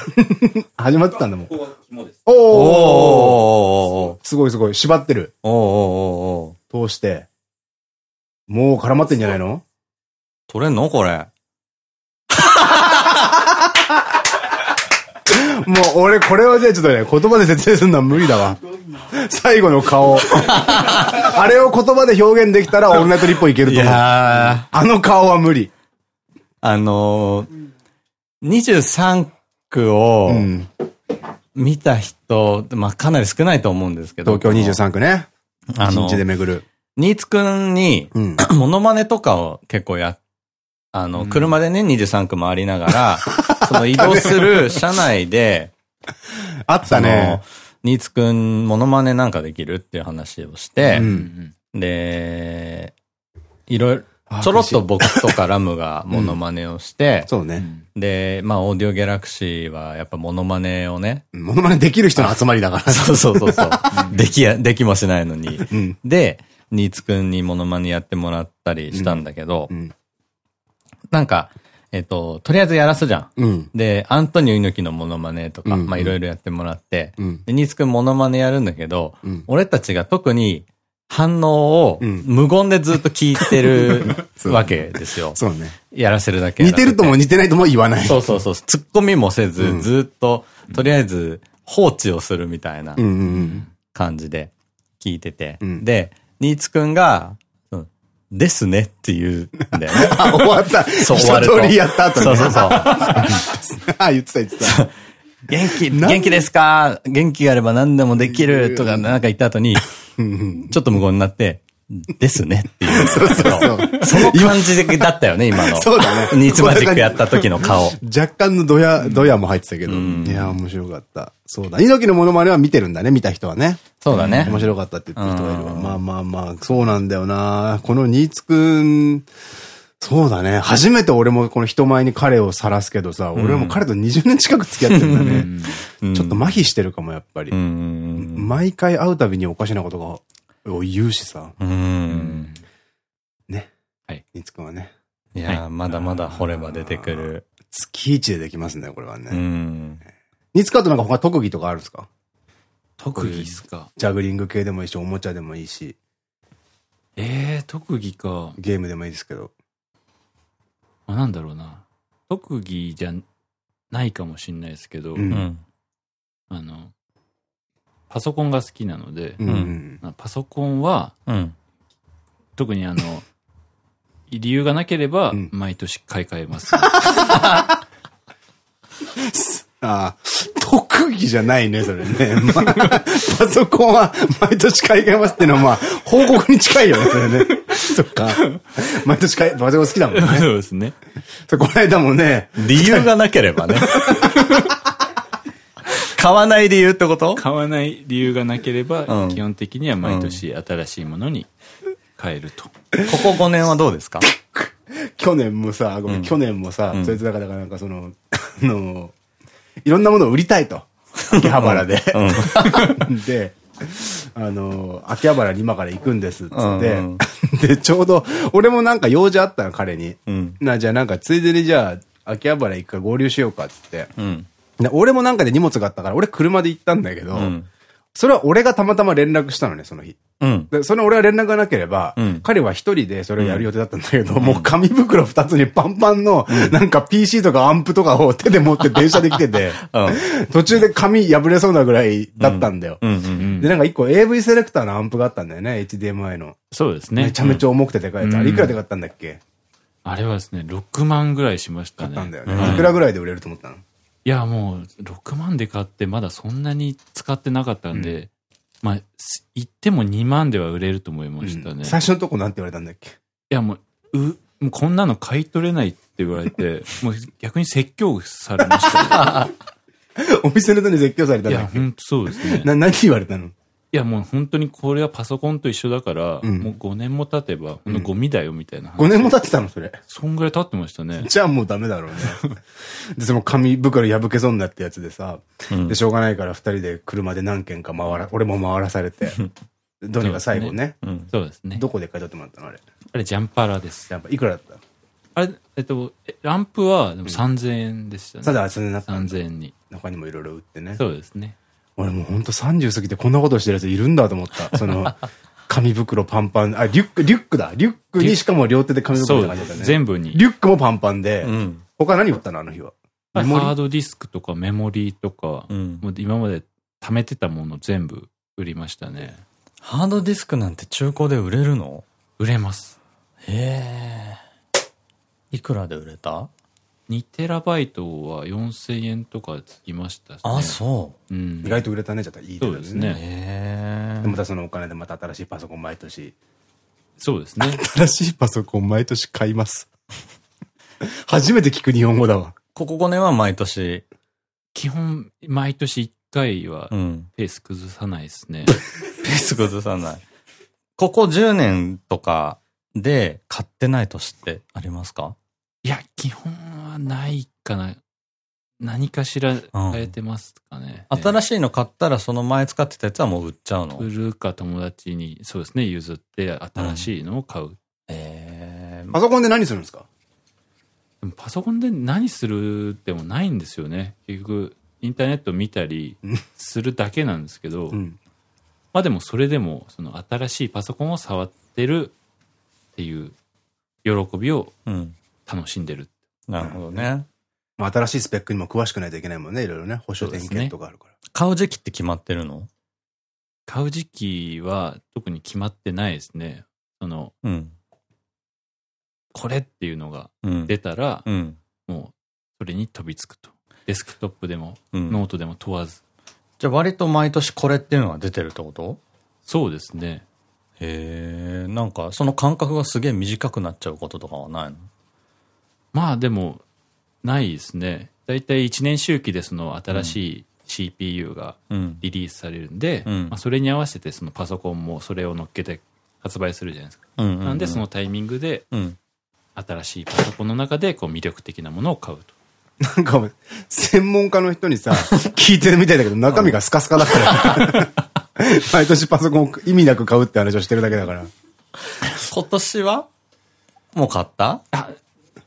始まってたんだもん。おーおーすごいすごい。縛ってる。おーお通して。もう絡まってんじゃないの？取れんの？これ。もう俺これはね、ちょっとね、言葉で説明するのは無理だわ。最後の顔。あれを言葉で表現できたらオールナイトリッポンいけるいと思う。あの顔は無理。あのー、23区をうん。見た人、まあかなり少ないと思うんですけど。東京23区ね。あの一日で巡る。ニーツくんに、うん。モノマネとかを結構や、あの、車でね、23区回りながら、その移動する車内で、あったね。、ニーツくんモノマネなんかできるっていう話をして。で、いろいろ、あちょろっと僕とかラムがモノマネをして、そうね。で、まあ、オーディオギャラクシーはやっぱモノマネをね、モノマネできる人の集まりだから。そうそうそうそう、できや、できもしないのに。うん。で、ニーツくんにモノマネやってもらったりしたんだけど、うん。なんか、えっと、とりあえずやらすじゃん。うん。で、アントニオ猪木のモノマネとか、うんまあいろいろやってもらって、うん。で、ニーツくんモノマネやるんだけど、うん俺たちが特に反応をうん無言でずっと聞いてる そうわけですよ。そうね。やらせるだけ似てるともに。似てないとも言わない。そうそうそう。突っ込みもせず、うんずっと、とりあえず放置をするみたいなうんうん感じで聞いてて。うんで、ニーツくんが、うんですねって言うんだよね。あ、終わった。そう一終わると通りやった後に。そうそうそう。あ、言ってた言ってた。元気、元気ですか？元気があれば何でもできるとかなんか言った後に、ちょっと無言になって、ですねっていう。そうそうそう。その感じだったよね、今の。そうだねニーツマジックやった時の顔。若干のドヤ、ドヤも入ってたけど。うんいや、面白かった。そうだ。猪木のモノマネは見てるんだね、見た人はね。そうだね。面白かったって言ってる人がいるわ。うんまあまあまあ、そうなんだよな。このニーツくん、そうだね。初めて俺もこの人前に彼を晒すけどさ、俺も彼と20年近く付き合ってるんだね。うんちょっと麻痺してるかも、やっぱりう。ん。毎回会うたびにおかしなことが、を言うしさ。うん。ね。はい。ニーツくんはね。いやー、まだまだ掘れば出てくる。月一でできますね、これはうね。ん。ニーツくんとなんか他特技とかあるんですか？特技っすか？ジャグリング系でもいいし、おもちゃでもいいし、ええ、特技か。ゲームでもいいですけど。あなんだろうな。特技じゃないかもしんないですけど、うんうん。あの、パソコンが好きなので、うんパソコンは、うん。特にあの、理由がなければうん、毎年買い替えます。ああ、特技じゃないね、それね。まあ、パソコンは毎年買い替えますっていうのは、まあ、報告に近いよね、それね。そっか。毎年買い、パソコン好きだもんね。そうですね。この間もね、理由がなければね。買わない理由ってこと？買わない理由がなければ、うん基本的には毎年新しいものに変えると。ここ5年はどうですか？去年もさ、ごめん、うん去年もさ、うんそいつだからなんかその、あの、いろんなものを売りたいと。秋葉原で。で、あの、秋葉原に今から行くんです、っつって。うんで、ちょうど、俺もなんか用事あったの、彼に。うん。な、じゃあなんかついでにじゃあ、秋葉原行くから合流しようか、っつって。うん。で俺もなんかで荷物があったから、俺車で行ったんだけど、うん。それは俺がたまたま連絡したのね、その日。うん。で、その俺は連絡がなければ、うん彼は一人でそれをやる予定だったんだけど、もう紙袋二つにパンパンの、なんか PC とかアンプとかを手で持って電車で来てて、途中で紙破れそうなぐらいだったんだよ。で、なんか一個 AV セレクターのアンプがあったんだよね、HDMI の。そうですね。めちゃめちゃ重くてでかいやつ。あれいくらで買ったんだっけ？あれはですね、6万ぐらいしましたね。買ったんだよね。うんいくらぐらいで売れると思ったの？いや、もう、6万で買って、まだそんなに使ってなかったんで、まあ、す言っても2万では売れると思いましたね。い最初のとこなんて言われたんだっけ？や、もう、う、もうこんなの買い取れないって言われて、もう逆に説教されましたね。お店の人に絶叫されたいや、んだっけ？ほんとそうですね。な、何言われたの？いや、もう本当にこれはパソコンと一緒だから、うんもう5年も経てば、ほんとゴミだよみたいな話。5年も経ってたのそれ？そんぐらい経ってましたね。じゃあもうダメだろうね。で、その紙袋破けそうになってやつでさ、うんで、しょうがないから二人で車で何軒か回ら、俺も回らされて、どうにか最後ね、うん。そうですね。どこで買い取ってもらったのあれ？あれ、ジャンパラです。やっぱいくらだった？あれ、えっと、えランプはでも3000円でしたね。ただ、それになったんだ3000円に。中にもいろいろ売ってね。そうですね。俺もうほんと30過ぎてこんなことしてるやついるんだと思った。その、紙袋パンパン、あ、リュック、リュックだ。リュックにしかも両手で紙袋って感じだったね。全部に。リュックもパンパンで、うん。他何売ったのあの日は？ハードディスクとかメモリーとか、うん。もう今まで貯めてたもの全部売りましたね。ハードディスクなんて中古で売れるの？売れます。へえ。いくらで売れた？2テラバイトは4000円とかつきましたね。あ、そう。うん。意外と売れたね、じゃあいいそうですねへえで。またそのお金でまた新しいパソコン毎年。そうですね。新しいパソコン毎年買います。初めて聞く日本語だわ。ここ5年は毎年。基本、毎年1回はうん。ペース崩さないですね。ペース崩さない。ここ10年とかで買ってない年ってありますか？いや、基本はないかな。何かしら変えてますかね。新ししいの買ったらその前使ってたやつはもう売っちゃうの？売るか友達に、そうですね、譲って新しいのを買う。えーパソコンで何するんですか？パソコンで何するでもないんですよね。結局、インターネット見たりするだけなんですけど、うん。まあでもそれでも、その新しいパソコンを触ってるっていう喜びをうん。楽しんでる。なるほどね。まあ新しいスペックにも詳しくないといけないもんね。いろいろね。保証点検とかあるから。買う時期って決まってるの？買う時期は特に決まってないですね。その、うん。これっていうのがうん。出たら、うん。もうそれに飛びつくと。デスクトップでも、うんノートでも問わず。じゃあ割と毎年これっていうのは出てるってこと？そうですね。へえ、なんかその間隔がすげえ短くなっちゃうこととかはないの？まあでも、ないですね。だいたい1年周期でその新しい CPU がうん。リリースされるんで、うんまあそれに合わせてそのパソコンもそれを乗っけて発売するじゃないですか。うんうんうんなんでそのタイミングでうん。新しいパソコンの中でこう魅力的なものを買うと。なんか、専門家の人にさ、聞いてるみたいだけど、中身がスカスカだから。毎年パソコンを意味なく買うって話をしてるだけだから。今年は？もう買った？あ、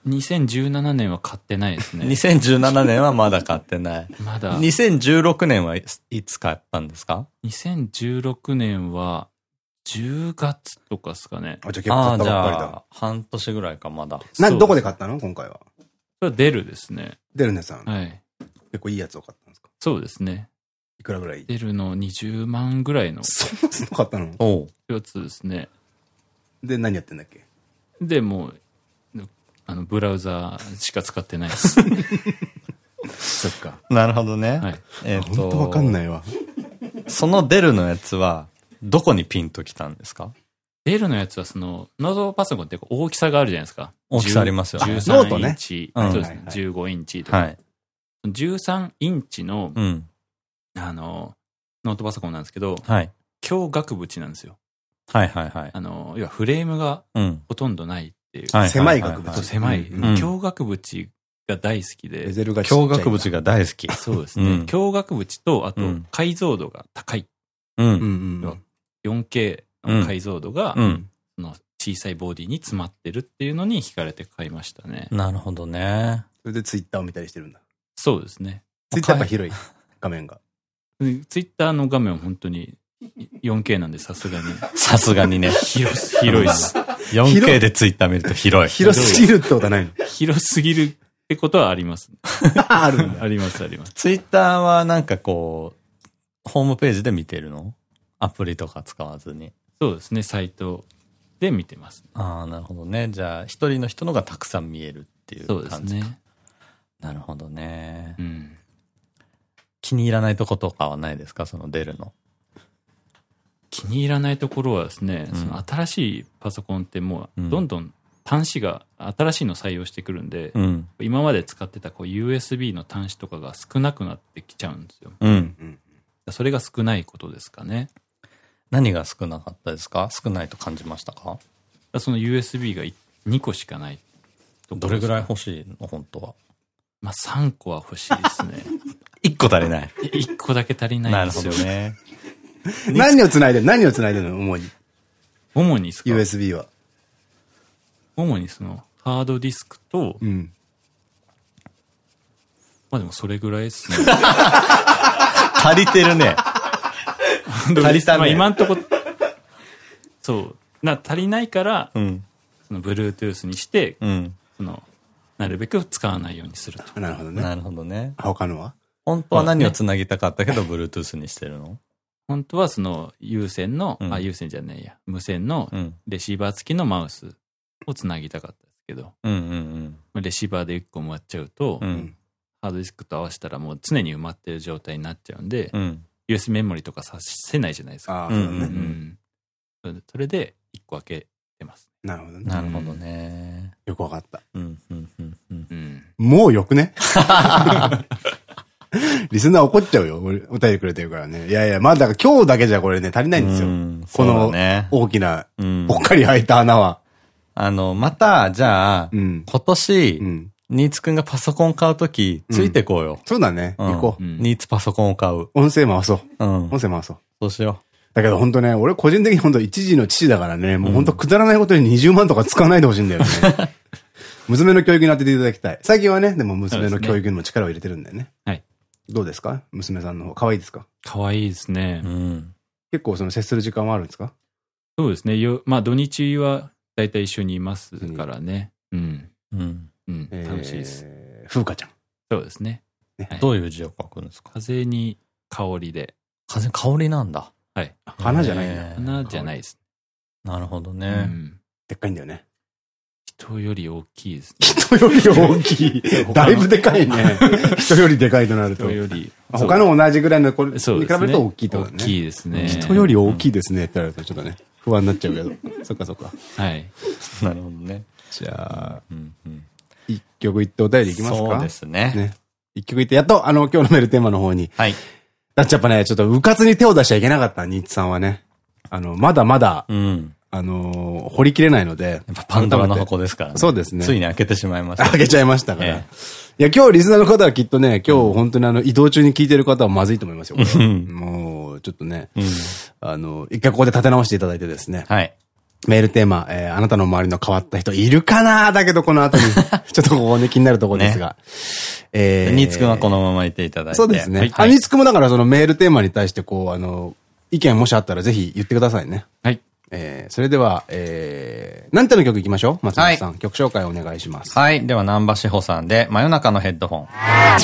2017年は買ってないですね。?2017 年はまだ買ってない。まだ。2016年はいいつ買ったんですか？2016年は10月とかですかね。あ、じゃあ結構買ああ、じったばっかりだ。半年ぐらいか、まだ。な、そうどこで買ったの？今回は。それはデルですね。デルネさん。はい。結構いいやつを買ったんですか？そうですね。いくらぐらい？デルの20万ぐらいのそんなの買ったの？おう。やつですね。で、何やってんだっけ？で、もう、あの、ブラウザーしか使ってないです。そっか。なるほどね。はい。えっ本当わかんない。ないわ。そのデルのやつは、どこにピンときたんですか？デルのやつはその、ノートパソコンって大きさがあるじゃないですか。大きさありますよね13ノートねインチ、うんそうですねはいはい15インチとか。はい。13インチの、うん。あの、ノートパソコンなんですけど、はい。狭額縁なんですよ。はいはいはい。あの、要はフレームがうん。ほとんどないっていう。はい。狭い額縁狭い。うん狭額縁が大好きでベ。ゼルが驚愕物が大好き。そうですね。うん強額縁と、あとうん、解像度が高い。う。うんんうん。4K の解像度が、の小さいボディに詰まってるっていうのに惹かれて買いましたね。なるほどね。それでツイッターを見たりしてるんだ。そうですね。ツイッターやっぱ広い。画面が。ツイッターの画面は本当に 4K なんでさすがに さすがにね。広す、広いです。4K でツイッター見ると広い。広すぎるってことはないの？広すぎるってことはあります。あるんだ。あります、あります。ツイッターはなんかこう、ホームページで見てるの？アプリとか使わずに。そうですね、サイトで見てます。ああ、なるほどね。じゃあ、一人の人のがたくさん見えるっていうそう感じか。ですね。なるほどね。うん。気に入らないとことかはないですか？その出るの。気に入らないところはですね、うんその新しいパソコンってもうどんどん端子が新しいの採用してくるんで、うん。今まで使ってたこう USB の端子とかが少なくなってきちゃうんですよ。うん。それが少ないことですかね。何が少なかったですか？少ないと感じましたか？その USB が2個しかないどれぐらい欲しいの？本当は。まあ3個は欲しいですね。1個足りない。1個だけ足りないなんるほですよ。どね。何を繋いでる何を繋いでるの？主に。主にですか？USB は。主にそのハードディスクと、うん。まあでもそれぐらいですね。足りてるね。足りたねまあ今んとこ、そう。な、足りないから、うん。その Bluetooth にして、うん。その、なるべく使わないようにすると。なるほどね。なるほどね。他のは？本当は何を繋ぎたかったけど、Bluetooth にしてるの？本当はその有線の、うんあ、有線じゃないや、無線のうん。レシーバー付きのマウスをつなぎたかったですけど、レシーバーで1個埋まっちゃうと、うん。うん。ハードディスクと合わせたらもう常に埋まってる状態になっちゃうんで、うん。US メモリとかさせないじゃないですか。それでそれで1個開けてます。なるほどね。なるほどね。よくわかった。もうよくね？リスナー怒っちゃうよ。俺お便りくれてるからね。いやいや、まあだから今日だけじゃこれね、足りないんですよ。うんこのね。大きな、うんぽっかり開いた穴は。あの、また、じゃあ、うん。今年う、ん。ニーツくんがパソコン買うとき、ついてこうよ。そうだね。うん行こう。うんニーツパソコンを買う。音声回そう。うん。音声回そう。そうしよだけど本当ね、俺個人的に本当一時の父だからね、もう本当くだらないことに20万とか使わないでほしいんだよね。娘の教育に当てていただきたい。最近はね、でも娘の教育にも力を入れてるんだよね。はい。どうですか？娘さんの方。可愛いですか？かわいいですね。う。うん。結構その接する時間はあるんですか？そうですね。よまあ土日は大体一緒にいますからね。うん。うん。うん。楽しいです。えー。風花ちゃん。そうですね。どういう字を書くんですか？風に香りで。風、香りなんだ。はい。花じゃないんだ。花じゃないです。なるほどうね。ん。でっかいんだよね。人より大きいですね。人より大きい。だいぶでかいね。人よりでかいとなると人。より、他の同じぐらいの子に比べそうですね。ると大きいとだね。大きいですね。人より大きいですねって言われるとちょっとね、不安になっちゃうけど。そっかそっか。はい。なるほどね。じゃあ、うんうん一曲いってお便りいきますか？そうですね。ね。一曲いって、やっと、あの、今日のメールテーマの方に。はい。だっちやっぱね、ちょっと、うかつに手を出しちゃいけなかった、ニッツさんはね。あの、まだまだ、うん。あのー掘りきれないので。やっぱパンドラの箱ですからね。そうですねついに開けてしまいました。開けちゃいましたから。えいや、今日リスナーの方はきっとね、今日本当にあの、移動中に聞いてる方はまずいと思いますよ。もう、ちょっとね、うん。あの、一回ここで立て直していただいてですね。はい。メールテーマ、えーあなたの周りの変わった人いるかなだけどこの後に。ちょっとここね、気になるところですが。えーニーツくんはこのままいていただいて。そうですね。はいあ、ニーツくんもだからそのメールテーマに対してこう、あの、意見もしあったらぜひ言ってくださいね。はい。えーそれでは、えー、なんての曲いきましょう？松本さん、曲紹介お願いします。はい。では、南波志保さんで、真夜中のヘッドホン。は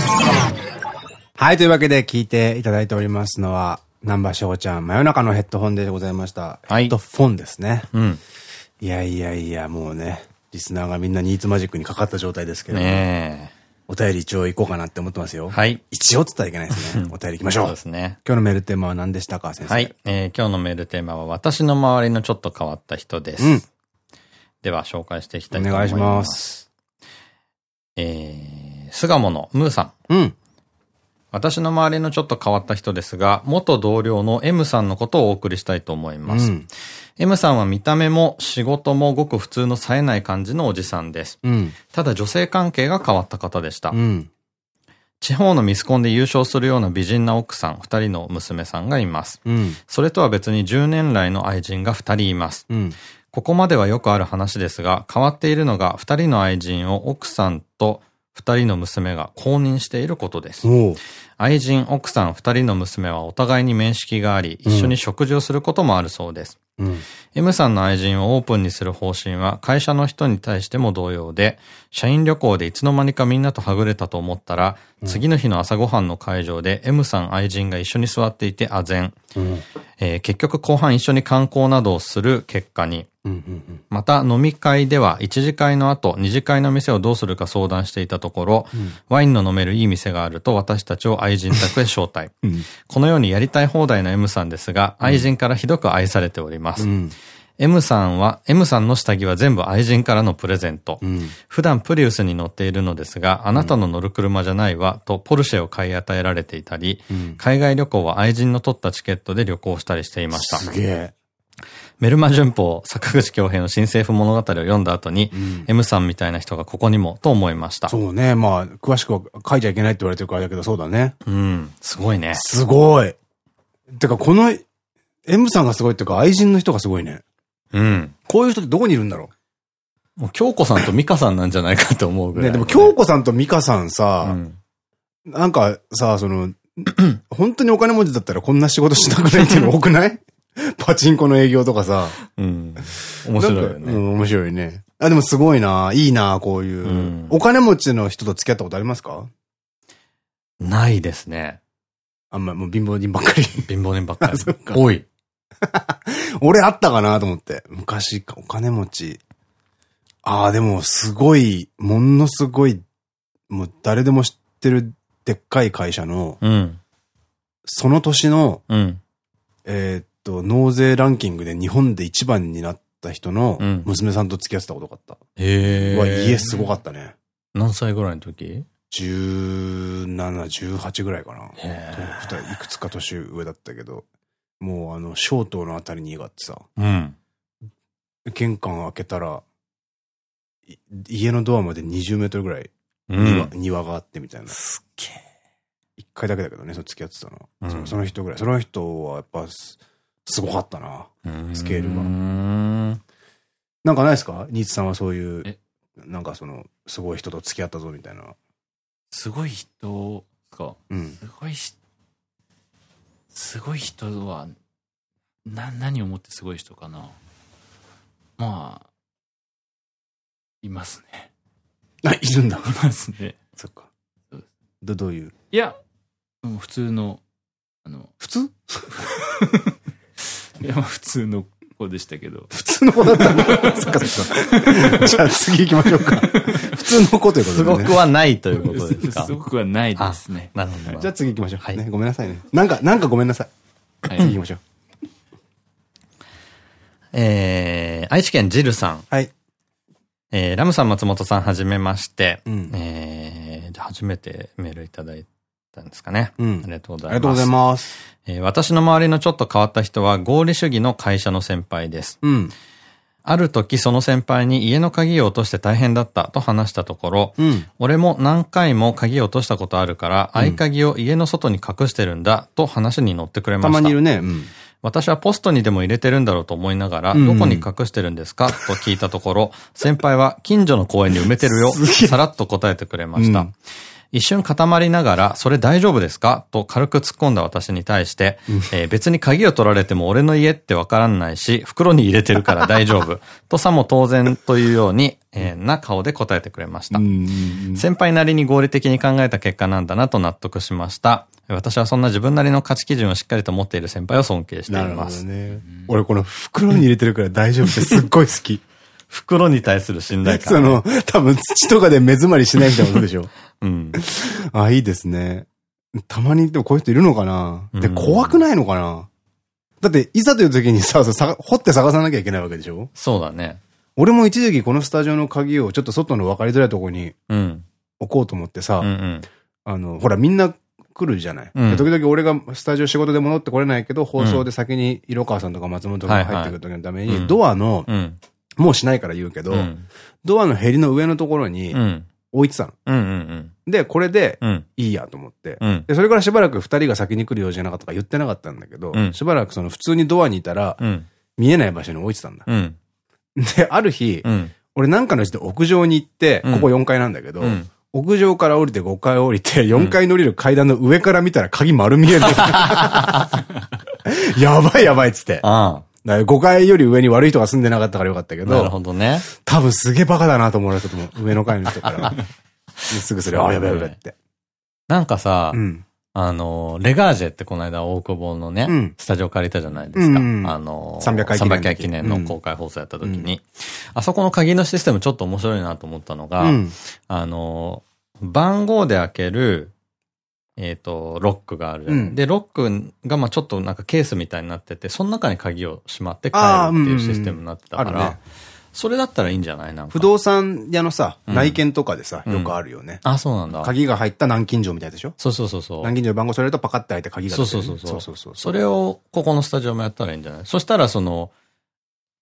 い、というわけで聞いていただいておりますのは、南波志保ちゃん、真夜中のヘッドホンでございました。はいヘッドフォンですね。うん。いやいやいや、もうね、リスナーがみんなニーツマジックにかかった状態ですけど、ねお便り一応行こうかなって思ってますよ。え。はい。一応って言ったらいけないですね。お便り行きましょう。そうですね。今日のメールテーマは何でしたか、先生？はい。えー今日のメールテーマは、私の周りのちょっと変わった人です。うんでは、紹介していきたいと思います。お願いします。えー、巣鴨のムーさん。うん。私の周りのちょっと変わった人ですが、元同僚の M さんのことをお送りしたいと思います。うん M さんは見た目も仕事もごく普通の冴えない感じのおじさんです。うん。ただ女性関係が変わった方でした。うん。地方のミスコンで優勝するような美人な奥さん、二人の娘さんがいます。うん。それとは別に10年来の愛人が二人います。うん。ここまではよくある話ですが、変わっているのが二人の愛人を奥さんと二人の娘が公認していることです。愛人、奥さん二人の娘はお互いに面識があり、一緒に食事をすることもあるそうです。うん。M さんの愛人をオープンにする方針は会社の人に対しても同様で、社員旅行でいつの間にかみんなとはぐれたと思ったら、次の日の朝ごはんの会場で M さん愛人が一緒に座っていて唖然。うん。えー結局後半一緒に観光などをする結果に、うん。うん。また飲み会では一次会の後、二次会の店をどうするか相談していたところ、ワインの飲めるいい店があると私たちを愛人宅へ招待。うん。このようにやりたい放題の M さんですが、愛人からひどく愛されております。うん。M さんは、M さんの下着は全部愛人からのプレゼント。うん。普段プリウスに乗っているのですが、あなたの乗る車じゃないわ、とポルシェを買い与えられていたり、海外旅行は愛人の取ったチケットで旅行したりしていました。すげえ。メルマ旬報、坂口京平の新政府物語を読んだ後に、M さんみたいな人がここにも、と思いました。そうね。まあ、詳しくは書いちゃいけないって言われてるからだけど、そうだね。うん。すごいね。すごい。てか、この、M さんがすごいっていうか、愛人の人がすごいね。うん。こういう人ってどこにいるんだろもう京子さんと美香さんなんじゃないかと思うう。ぐらい、ね、でも、京子さんと美香さんうさ、ん。なんかさ、その、本当にお金持ちだったらこんな仕事しなくないっていうの多くない？パチンコの営業とかさ。うん。面白いよね。うん、面白いね。あ、でもすごいな。いいな、こういう。うんお金持ちの人と付き合ったことありますか？ないですね。あんま、もう貧乏人ばっかり。貧乏人ばっかり 多い。俺あったかなと思って。昔か、お金持ち。ああ、でも、すごい、ものすごい、もう誰でも知ってるでっかい会社の、うん。その年の、うん。えーっと、納税ランキングで日本で一番になった人のうん娘さんと付き合ってたことがあった。へえ。うわ、家すごかったね。何歳ぐらいの時？17、18ぐらいかな。へ二人いくつか年上だったけど、もうあの、小東のあたりに家があってさ、うん。玄関開けたら、い家のドアまで20メートルぐらい庭,、うん。庭があってみたいな。すっげ一回だけだけどね、その付き合ってたの、うんその。人ぐらい。その人はやっぱす、すごかったな。え。スケールがうん。なんかないですか？ニーツさんはそういうえ、なんかその、すごい人と付き合ったぞみたいな。すごい人か。うん。すごいし、すごい人は、な、何をもってすごい人かな。まあ、いますね。あ、いるんだ。いますね。そっか。ど、どういう？いや、普通の、あの、普通？いや、まあ普通の子でしたけど。普通の子だったの？そっかそっか。じゃあ次行きましょうか。普通の子ということすで、ね。ごくはないということですか？すごくはないですね。なるほど。じゃあ次行きましょう。はいね、ごめんなさいね。なんか、なんかごめんなさい。はい次行きましょう。えー、愛知県ジルさん。はい。えー、ラムさん、松本さん、はじめまして。うんえー、じゃあ初めてメールいただいたんですかね。うんありがとうございます。ありがとうございます。えー私の周りのちょっと変わった人は合理主義の会社の先輩です。うん。ある時その先輩に家の鍵を落として大変だったと話したところ、うん。俺も何回も鍵を落としたことあるから、合鍵を家の外に隠してるんだと話に乗ってくれました。たまにいるね。うん。私はポストにでも入れてるんだろうと思いながら、うんどこに隠してるんですかと聞いたところ、先輩は近所の公園に埋めてるよ、さらっと答えてくれました。うん一瞬固まりながら、それ大丈夫ですか？と軽く突っ込んだ私に対して、えー別に鍵を取られても俺の家ってわからないし、袋に入れてるから大丈夫。とさも当然というように、えーな顔で答えてくれました。うん。先輩なりに合理的に考えた結果なんだなと納得しました。私はそんな自分なりの価値基準をしっかりと持っている先輩を尊敬してないるほどます。ね。俺この袋に入れてるから大丈夫ってすっごい好き。袋に対する信頼感。その、多分土とかで目詰まりしないみたいなことでしょ。うん。あ、いいですね。たまにでもこういう人いるのかなで、うん怖くないのかなだって、いざという時にさ、ささ掘って探さなきゃいけないわけでしょそうだね。俺も一時期このスタジオの鍵をちょっと外の分かりづらいところにうん。置こうと思ってさ、うんうん。あの、ほらみんな来るじゃない。うんで時々俺がスタジオ仕事で戻ってこれないけど、放送で先に色川さんとか松本が入ってくる時のために、ドアの、うん。もうしないから言うけど、うん。ドアのヘリの上のところにうん。置いてたの。で、これでうん。いいやと思って。うん。で、それからしばらく二人が先に来るようじゃなかったか言ってなかったんだけど、うんしばらくその普通にドアにいたら、うん。見えない場所に置いてたんだ。うん。で、ある日、うん。俺なんかの時で屋上に行って、うんここ4階なんだけど、うん。屋上から降りて5階降りて、4階乗りる階段の上から見たら鍵丸見える。やばいやばいっつって。5階より上に悪い人が住んでなかったからよかったけあ。なるど、ほどね。多分すげえバカだなと思われたと思う。上の階の人から。すぐそれ、あ、やばいやばいって。なんかさう、ん。あの、レガージェってこの間大久保のね、うんスタジオ借りたじゃないですか。あの、300回記念300回記念の公開放送やった時に、あそこの鍵のシステムちょっと面白いなと思ったのが、うん。あの、番号で開ける、えっ、と、ロックがあるうん。で、ロックがまあちょっとなんかケースみたいになってて、その中に鍵をしまって帰るっていうシステムになってたから、それだったらいいんじゃない？なんか。不動産屋のさ、うん。内見とかでさ、うん。よくあるよね。あ、そうなんだ。鍵が入った南京錠みたいでしょ？そうそうそうそう。南京錠の番号それるとパカッて開いて鍵が出てる。そうそう。そうそう。そうそう。それをここのスタジオもやったらいいんじゃない？そしたらその、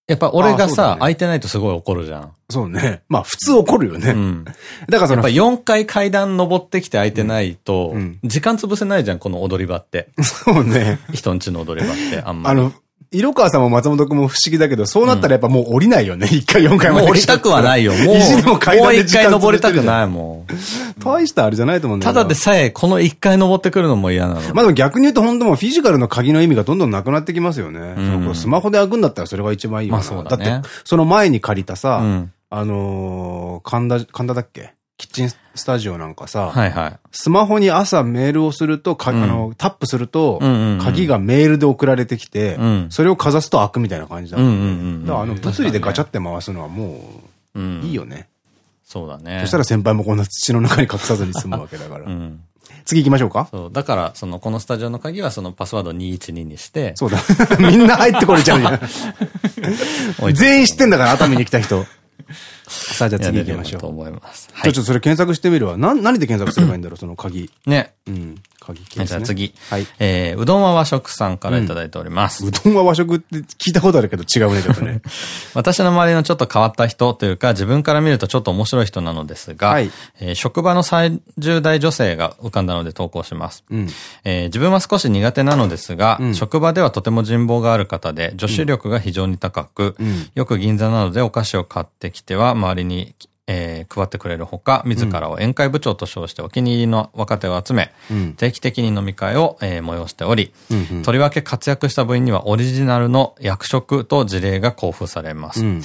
やっぱ俺がさ、ね開いてないとすごい怒るじゃん。そうね。まあ普通怒るよね。うん。だからそのやっぱ、4回階段登ってきて開いてないと時間潰せないじゃん、この踊り場って。そうね。人んちの踊り場って、あんまり。あの、色川さんも松本くんも不思議だけど、そうなったらやっぱもう降りないよね。一回四回まで。もう降りたくはないよ。もう、意地でも階段もう一で時間回登りたくい。ないもん。大したあれじゃないと思うんだよなただでさえ、この一回登ってくるのも嫌なの。まあでも逆に言うと本当もうフィジカルの鍵の意味がどんどんなくなってきますよね。スマホで開くんだったらそれが一番いいよな。まあそうだねって、その前に借りたさ、うん。あのー、神田、神田だっけキッチンスタジオなんかさ、はいはい。スマホに朝メールをすると、かうんあの、タップすると鍵がメールで送られてきてうん、それをかざすと開くみたいな感じだ。だからあの、物理でガチャって回すのはもう。うんいいよね。そうだね。そしたら先輩もこんな土の中に隠さずに済むわけだから う。ん。次行きましょうか？そう。だから、その、このスタジオの鍵はそのパスワード212にして、そうだ。みんな入ってこれちゃうじゃん。全員知ってんだから、熱海に来た人。さあ、じゃあ次行きましょう。と思います。じゃあちょっとそれ検索してみるわ。な、何で検索すればいいんだろう、その鍵。ね。うん。鍵ケースねじゃあ次。はい。えー、うどんは和食さんからいただいております。うどんは和食って聞いたことあるけど違うね、ちょっとね。私の周りのちょっと変わった人というか、自分から見るとちょっと面白い人なのですが、はいえー職場の30代女性が浮かんだので投稿します。うん。えー自分は少し苦手なのですが、うん職場ではとても人望がある方で、女子力が非常に高く、うんよく銀座などでお菓子を買ってきては、周りに、えー配ってくれるほか、自らを宴会部長と称してお気に入りの若手を集め、うん定期的に飲み会を、えー催しており、うんうんとりわけ活躍した部員にはオリジナルの役職と事例が交付されます。うん。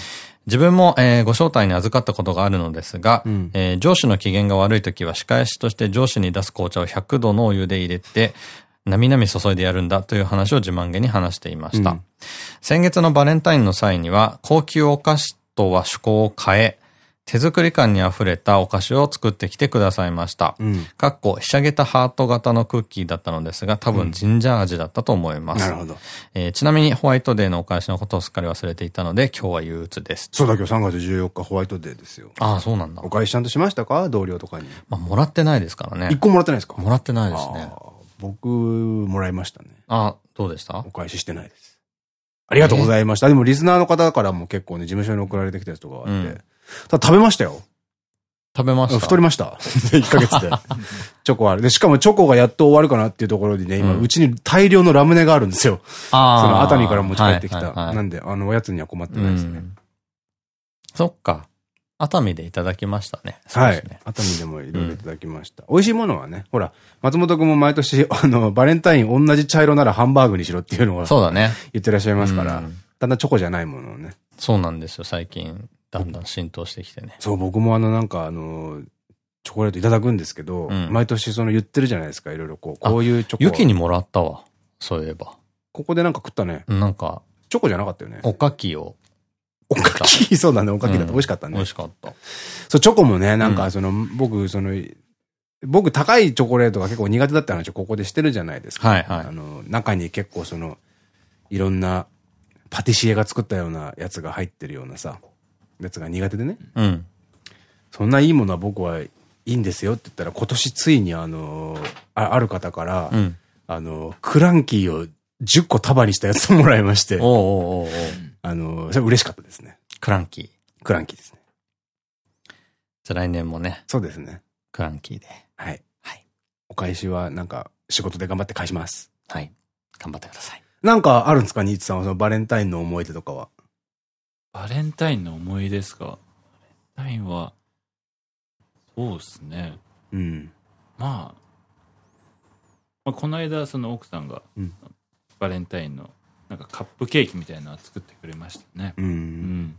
自分も、えーご招待に預かったことがあるのですが、うんえー上司の機嫌が悪い時は仕返しとして上司に出す紅茶を100度のお湯で入れて、なみなみ注いでやるんだという話を自慢げに話していました。うん先月のバレンタインの際には、高級お菓子とは趣向を変え、手作り感に溢れたお菓子を作ってきてくださいました。うん。かっこ、ひしゃげたハート型のクッキーだったのですが、多分ジンジャー味だったと思います。なるほど。えーちなみにホワイトデーのお返しのことをすっかり忘れていたので、今日は憂鬱です。そうだ、今日3月14日ホワイトデーですよ。ああ、そうなんだお。返しちゃんとしましたか？同僚とかに。まあ、もらってないですからね一。個もらってないですか？もらってないですね。僕、もらいましたね。あどうでした？お返ししてないです。ありがとうございました。でもリスナーの方からも結構ね、事務所に送られてきたやつとかあって。うんただ食べましたよ。食べました太りました。1ヶ月で。チョコある。で、しかもチョコがやっと終わるかなっていうところにね、今、うちに大量のラムネがあるんですよ。あその熱海から持ち帰ってきた。なんで、あの、おやつには困ってないですね。うんそっか。熱海でいただきましたね。はい。熱海でもいろいろいただきました。美味しいものはね、ほら、松本くんも毎年、あの、バレンタイン同じ茶色ならハンバーグにしろっていうのはそうだね。言ってらっしゃいますから、うんだんだんチョコじゃないものをね。そうなんですよ、最近。だんだん浸透してきてね。そう、僕もあの、なんかあの、チョコレートいただくんですけど、うん毎年その言ってるじゃないですか、いろいろこう、こういうチョコ。ユキにもらったわ。そういえば。ここでなんか食ったね。なんか、チョコじゃなかったよね。おかきを。おかき、そうだね、おかきだった。うん美味しかったね。美味しかった。そう、チョコもね、なんうんかその、僕、その、僕、高いチョコレートが結構苦手だった話をここでしてるじゃないですか。はいはいあの、中に結構その、いろんな、パティシエが作ったようなやつが入ってるようなさ、やつが苦手でね。うん。そんないいものは僕はいいんですよって言ったら、今年ついにあの、あある方から、うん。あの、クランキーを10個束にしたやつをもらいましておうおうおうあの、それ嬉しかったですね。クランキー。クランキーですね。じゃあ来年もね、そうですね。クランキーで。はい。はい。お返しはなんか仕事で頑張って返します。はい。頑張ってください。なんかあるんですかニーツさんは？そのバレンタインの思い出とかは。バレンタインの思い出ですか？バレンタインは、そうですね。うん。まあ、まあ、この間、その奥さんが、うんバレンタインの、なんかカップケーキみたいなのを作ってくれましたね。う。うんん。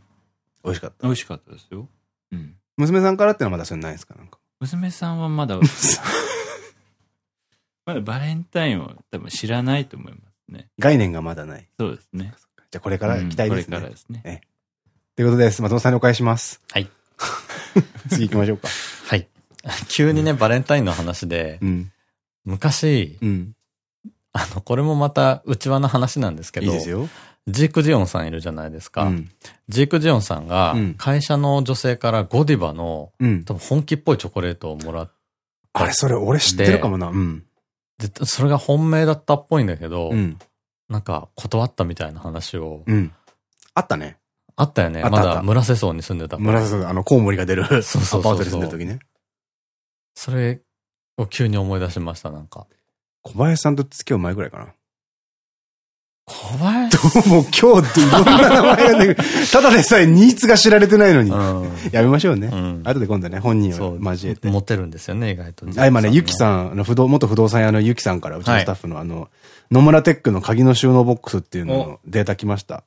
美味しかった。美味しかったですよ。うん。娘さんからってのはまだそれないですか？なんか。娘さんはまだ、まだバレンタインを多分知らないと思いますね。概念がまだない。そうですね。じゃあこれから期待ですね。うんこれからですね。ということです。松本さんにお返しします。はい。次行きましょうか。はい。急にね、バレンタインの話で、うん。昔、うん。あの、これもまた内輪の話なんですけど、いいですよ。ジーク・ジオンさんいるじゃないですか。うん。ジーク・ジオンさんがうん、会社の女性からゴディバの、うん。多分本気っぽいチョコレートをもらっあれ、それ俺知ってるかもな。うん。て、それが本命だったっぽいんだけど、うん。なんか断ったみたいな話を、うん。あったね。あったよね。まだ村瀬荘に住んでた頃村瀬さん、あの、コウモリが出る、アパそうそうそうそうートで住んでる時ね。それを急に思い出しました、なんか。小林さんと付き合う前ぐらいかな。小林？もう今日っていろんな名前が出。ただでさえニーツが知られてないのに。うん。やめましょうね。うん後で今度ね、本人を。交えて。持ってるんですよね、意外と。あ、今ね、ゆきん。さん、あの、不動、元不動産屋のゆきさんから、うちのはいスタッフの、あの、野村テックの鍵の収納ボックスっていうののデータ来ました。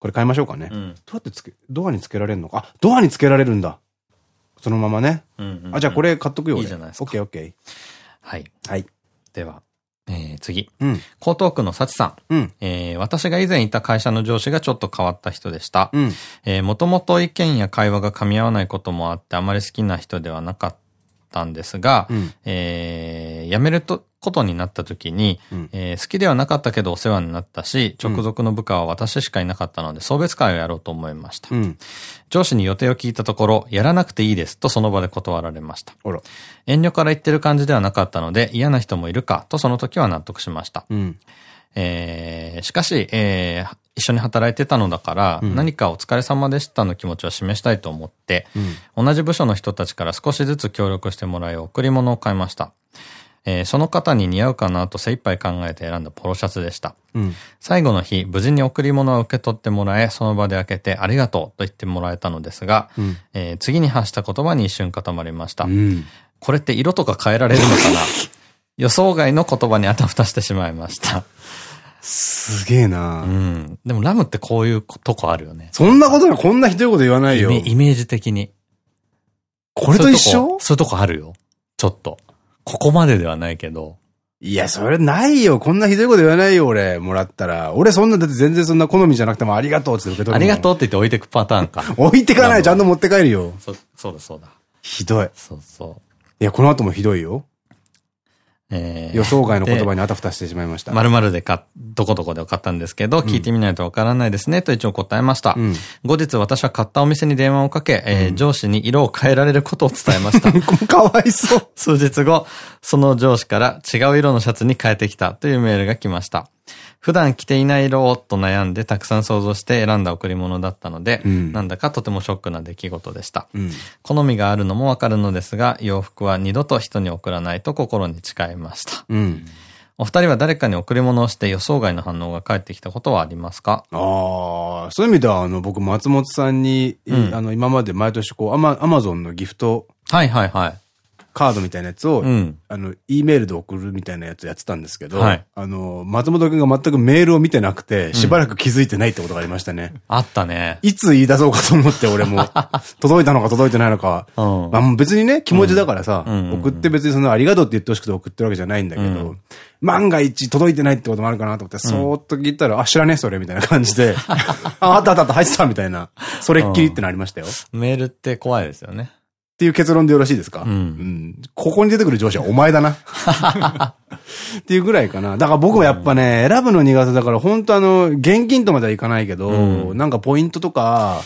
これ買いましょうかね。どううん。やってつけ、ドアにつけられるのか？あ、ドアにつけられるんだ。そのままね。あ、じゃあこれ買っとくよ。俺いいじゃないですかオッケーオッケー。はい。はい。では、えー、次。うん。江東区の幸さん。うん。えー、私が以前いた会社の上司がちょっと変わった人でした。うん。えー、もともと意見や会話が噛み合わないこともあってあまり好きな人ではなかったんですが、うん。えー、辞めるとことになった時に、うんえー好きではなかったけどお世話になったし、直属の部下は私しかいなかったので、送別会をやろうと思いました。うん。上司に予定を聞いたところ、やらなくていいですとその場で断られました。遠慮から言ってる感じではなかったので、嫌な人もいるかとその時は納得しました。うん。えーしかし、えー一緒に働いてたのだから、うん何かお疲れ様でしたの気持ちを示したいと思って、うん。同じ部署の人たちから少しずつ協力してもらい贈り物を買いました。えーその方に似合うかなと精一杯考えて選んだポロシャツでした。うん。最後の日、無事に贈り物を受け取ってもらえ、その場で開けてありがとうと言ってもらえたのですが、うん。えー次に発した言葉に一瞬固まりました。うん。これって色とか変えられるのかな？予想外の言葉にあたふたしてしまいました。すげえなうん。でもラムってこういうとこあるよね。そんなことない。こんなひどいこと言わないよイメ。イメージ的に。これと一緒？そういうとこあるよ。ちょっと。ここまでではないけど。いや、それないよ。こんなひどいこと言わないよ、俺。もらったら。俺そんな、だって全然そんな好みじゃなくてもありがとうって受け取るありがとう。うって言って置いてくパターンか。置いてかない。ちゃんと持って帰るよ。そ、そうだそうだ。ひどい。そうそう。いや、この後もひどいよ。えー予想外の言葉にあたふたしてしまいました。〇〇で買っ、どこどこで買ったんですけど、聞いてみないとわからないですね、と一応答えました。うん後日私は買ったお店に電話をかけ、えー上司に色を変えられることを伝えました。かわいそう。数日後、その上司から違う色のシャツに変えてきたというメールが来ました。普段着ていない色をと悩んでたくさん想像して選んだ贈り物だったので、うんなんだかとてもショックな出来事でした。うん。好みがあるのもわかるのですが、洋服は二度と人に贈らないと心に誓いました。うん。お二人は誰かに贈り物をして予想外の反応が返ってきたことはありますか？ああ、そういう意味では、あの、僕、松本さんに、うんあの、今まで毎年こう、アマ、アマゾンのギフトはいはいはい。カードみたいなやつを、うん。あの、E メールで送るみたいなやつやってたんですけど、はいあの、松本くんが全くメールを見てなくて、しばらく気づいてないってことがありましたね。あったね。いつ言い出そうかと思って、俺も。届いたのか届いてないのか。うんまあ別にね、気持ちだからさ、うん送って別にそのありがとうって言ってほしくて送ってるわけじゃないんだけど、うん万が一届いてないってこともあるかなと思って、そーっと聞いたら、あ、知らねえそれみたいな感じで、あ、あったあったあった、入ってたみたいな、それっきりってなりましたよ。っメールって怖いですよね。ていう結論でよろしいですか？うんんここに出てくる上司はお前だな。っていうぐらいかな。だから僕はやっぱね、選ぶの苦手だから、本当あの、現金とまではいかないけど、うんなんかポイントとか、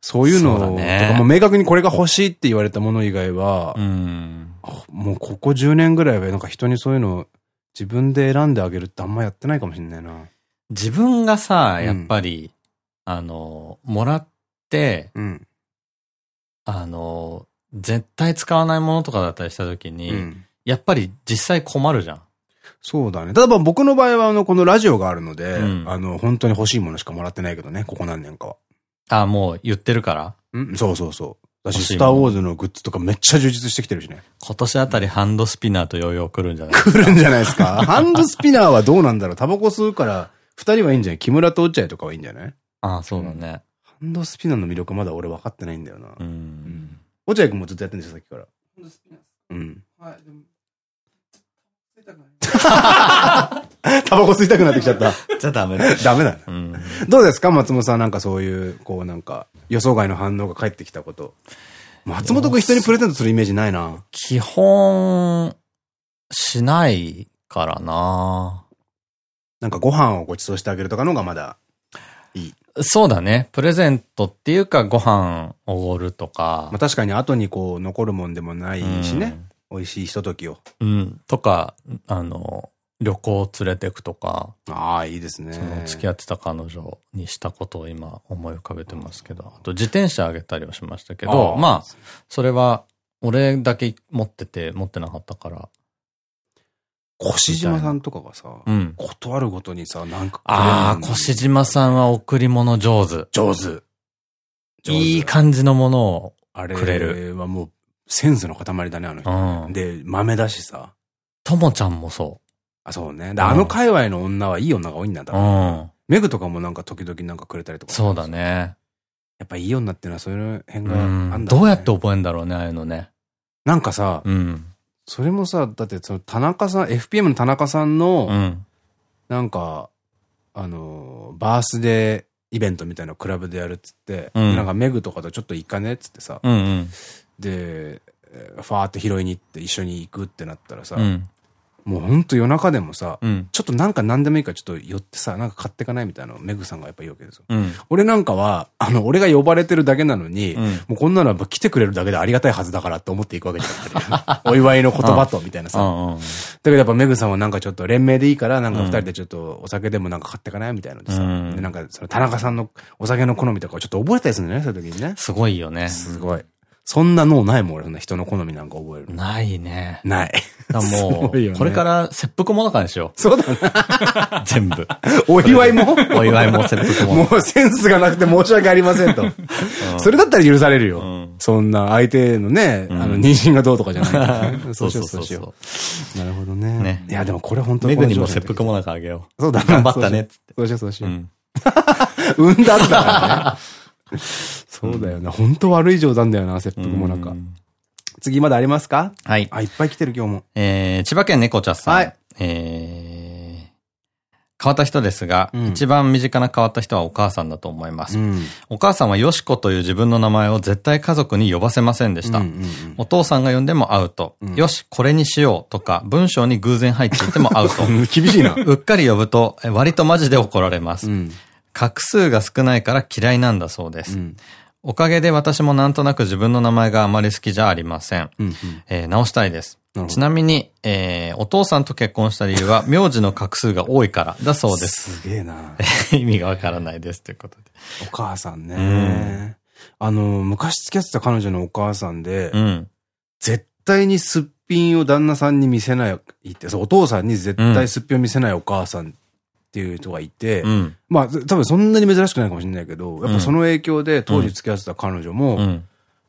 そういうのとねか、もう明確にこれが欲しいって言われたもの以外はう、ん。もうここ10年ぐらいはなんか人にそういうの自分で選んであげるってあんまやってないかもしれないな。自分がさ、うんやっぱり、あの、もらって、うん。あの、絶対使わないものとかだったりした時に、うんやっぱり実際困るじゃん。そうだね。例えば僕の場合はあの、このラジオがあるので、うんあの、本当に欲しいものしかもらってないけどね、ここ何年かは。あ、もう言ってるから。うんそうそうそう。私、スターウォーズのグッズとかめっちゃ充実してきてるしね。今年あたりハンドスピナーとヨーヨー来るんじゃない？来るんじゃないですか？ハンドスピナーはどうなんだろう？タバコ吸うから、二人はいいんじゃない？木村と落合とかはいいんじゃない？あそうだね。ハンドスピナーの魅力まだ俺分かってないんだよな。うん。落合君もずっとやってるんですよ、さっきから。うん。タバコ吸いたくなってきちゃった。じゃあダメだ。ダメだね。うん。どうですか松本さんなんかそういう、こうなんか、予想外の反応が返ってきたこと。松本君人にプレゼントするイメージないな。基本、しないからななんかご飯をご馳走してあげるとかのがまだいい。そうだね。プレゼントっていうかご飯おごるとかまあ。確かに後にこう残るもんでもないしね。美味しいひとときを。うん。うん。とか、あの、旅行連れてくとか、ああ、いいですね。その付き合ってた彼女にしたことを今思い浮かべてますけど、あと自転車あげたりはしましたけど、あーまあ、それは俺だけ持ってて持ってなかったから、越島さんとかがさ、うん。断るごとにさ、なんかああ、の越島さんは贈り物上手。上手。上手いい感じのものを、あれくれるはもう、センスの塊だね、あの人。うんで、豆だしさ。ともちゃんもそあ、そうね。で、あの界隈の女はいい女が多いんだう。だう。ん。メグとかもなんか時々なんかくれたりとか。そうだ。ね。やっぱいい女っていうのはそういう辺うがあんだ、ん。ねどうやって覚えんだろうね、ああいうのね。なんかさ、うん。それもさ、だってその田中さん、FPM の田中さんの、うん。なんか、あの、バースデーイベントみたいなクラブでやるっつって、うんでなんかメグとかとちょっと行かねっつってさ、うんうん。で、えーファーって拾いに行って一緒に行くってなったらさ、うん。もうほんと夜中でもさ、うん。ちょっとなんか何でもいいからちょっと寄ってさ、なんか買ってかないみたいなのをメグさんがやっぱ言うわけですよ。うん。俺なんかは、あの、俺が呼ばれてるだけなのに、うんもうこんなのは来てくれるだけでありがたいはずだからって思っていくわけじゃん。お祝いの言葉と、みたいなさ。だけどやっぱメグさんはなんかちょっと連名でいいから、なんか二人でちょっとお酒でもなんか買ってかないみたいなのでさ。うんで、なんかその田中さんのお酒の好みとかをちょっと覚えたりするんだよね、そういう時にね。すごいよね。すごい。そんな脳ないもん、俺、そんな人の好みなんか覚えるの。ないね。ない。だもう、これから切腹もなかにしよそうだな。う。全部。お祝いも？お祝いも切腹も。もうセンスがなくて申し訳ありませんと。それだったら許されるよ。うんそんな相手のね、あの、妊娠がどうとかじゃない。そうしよう、そうしよう。なるほどね。ねいや、でもこれ本当メグにも切腹もなくあげよそうだう。頑張ったね。そうしよう、そうしよう。うん。産んだんだからね。そうだよね。本当悪い冗談だよな、切腹もなんかう。ん次まだありますか？はい。あ、いっぱい来てる今日も。えー、千葉県猫茶さん。はいえー、変わった人ですが、うん一番身近な変わった人はお母さんだと思います。うん。お母さんはよしこという自分の名前を絶対家族に呼ばせませんでした。お父さんが呼んでもアウト。うんよし、これにしようとか、文章に偶然入っていてもアウト。う ん厳しいな。うっかり呼ぶと、え割とマジで怒られます。うん。画数が少ないから嫌いなんだそうです。うん。おかげで私もなんとなく自分の名前があまり好きじゃありません。うん。えー直したいですなちなみに、えーお父さんと結婚した理由は、名字の画数が多いからだそうです。すげえな。意味がわからないです。ということで。お母さんうね。あの、昔付き合ってた彼女のお母さんでう、ん。絶対にすっぴんを旦那さんに見せないって、お父さんに絶対すっぴんを見せないお母さんっていう人がいて、うん。まあ、多分そんなに珍しくないかもしれないけど、やっぱその影響で当時付き合ってた彼女も、うん。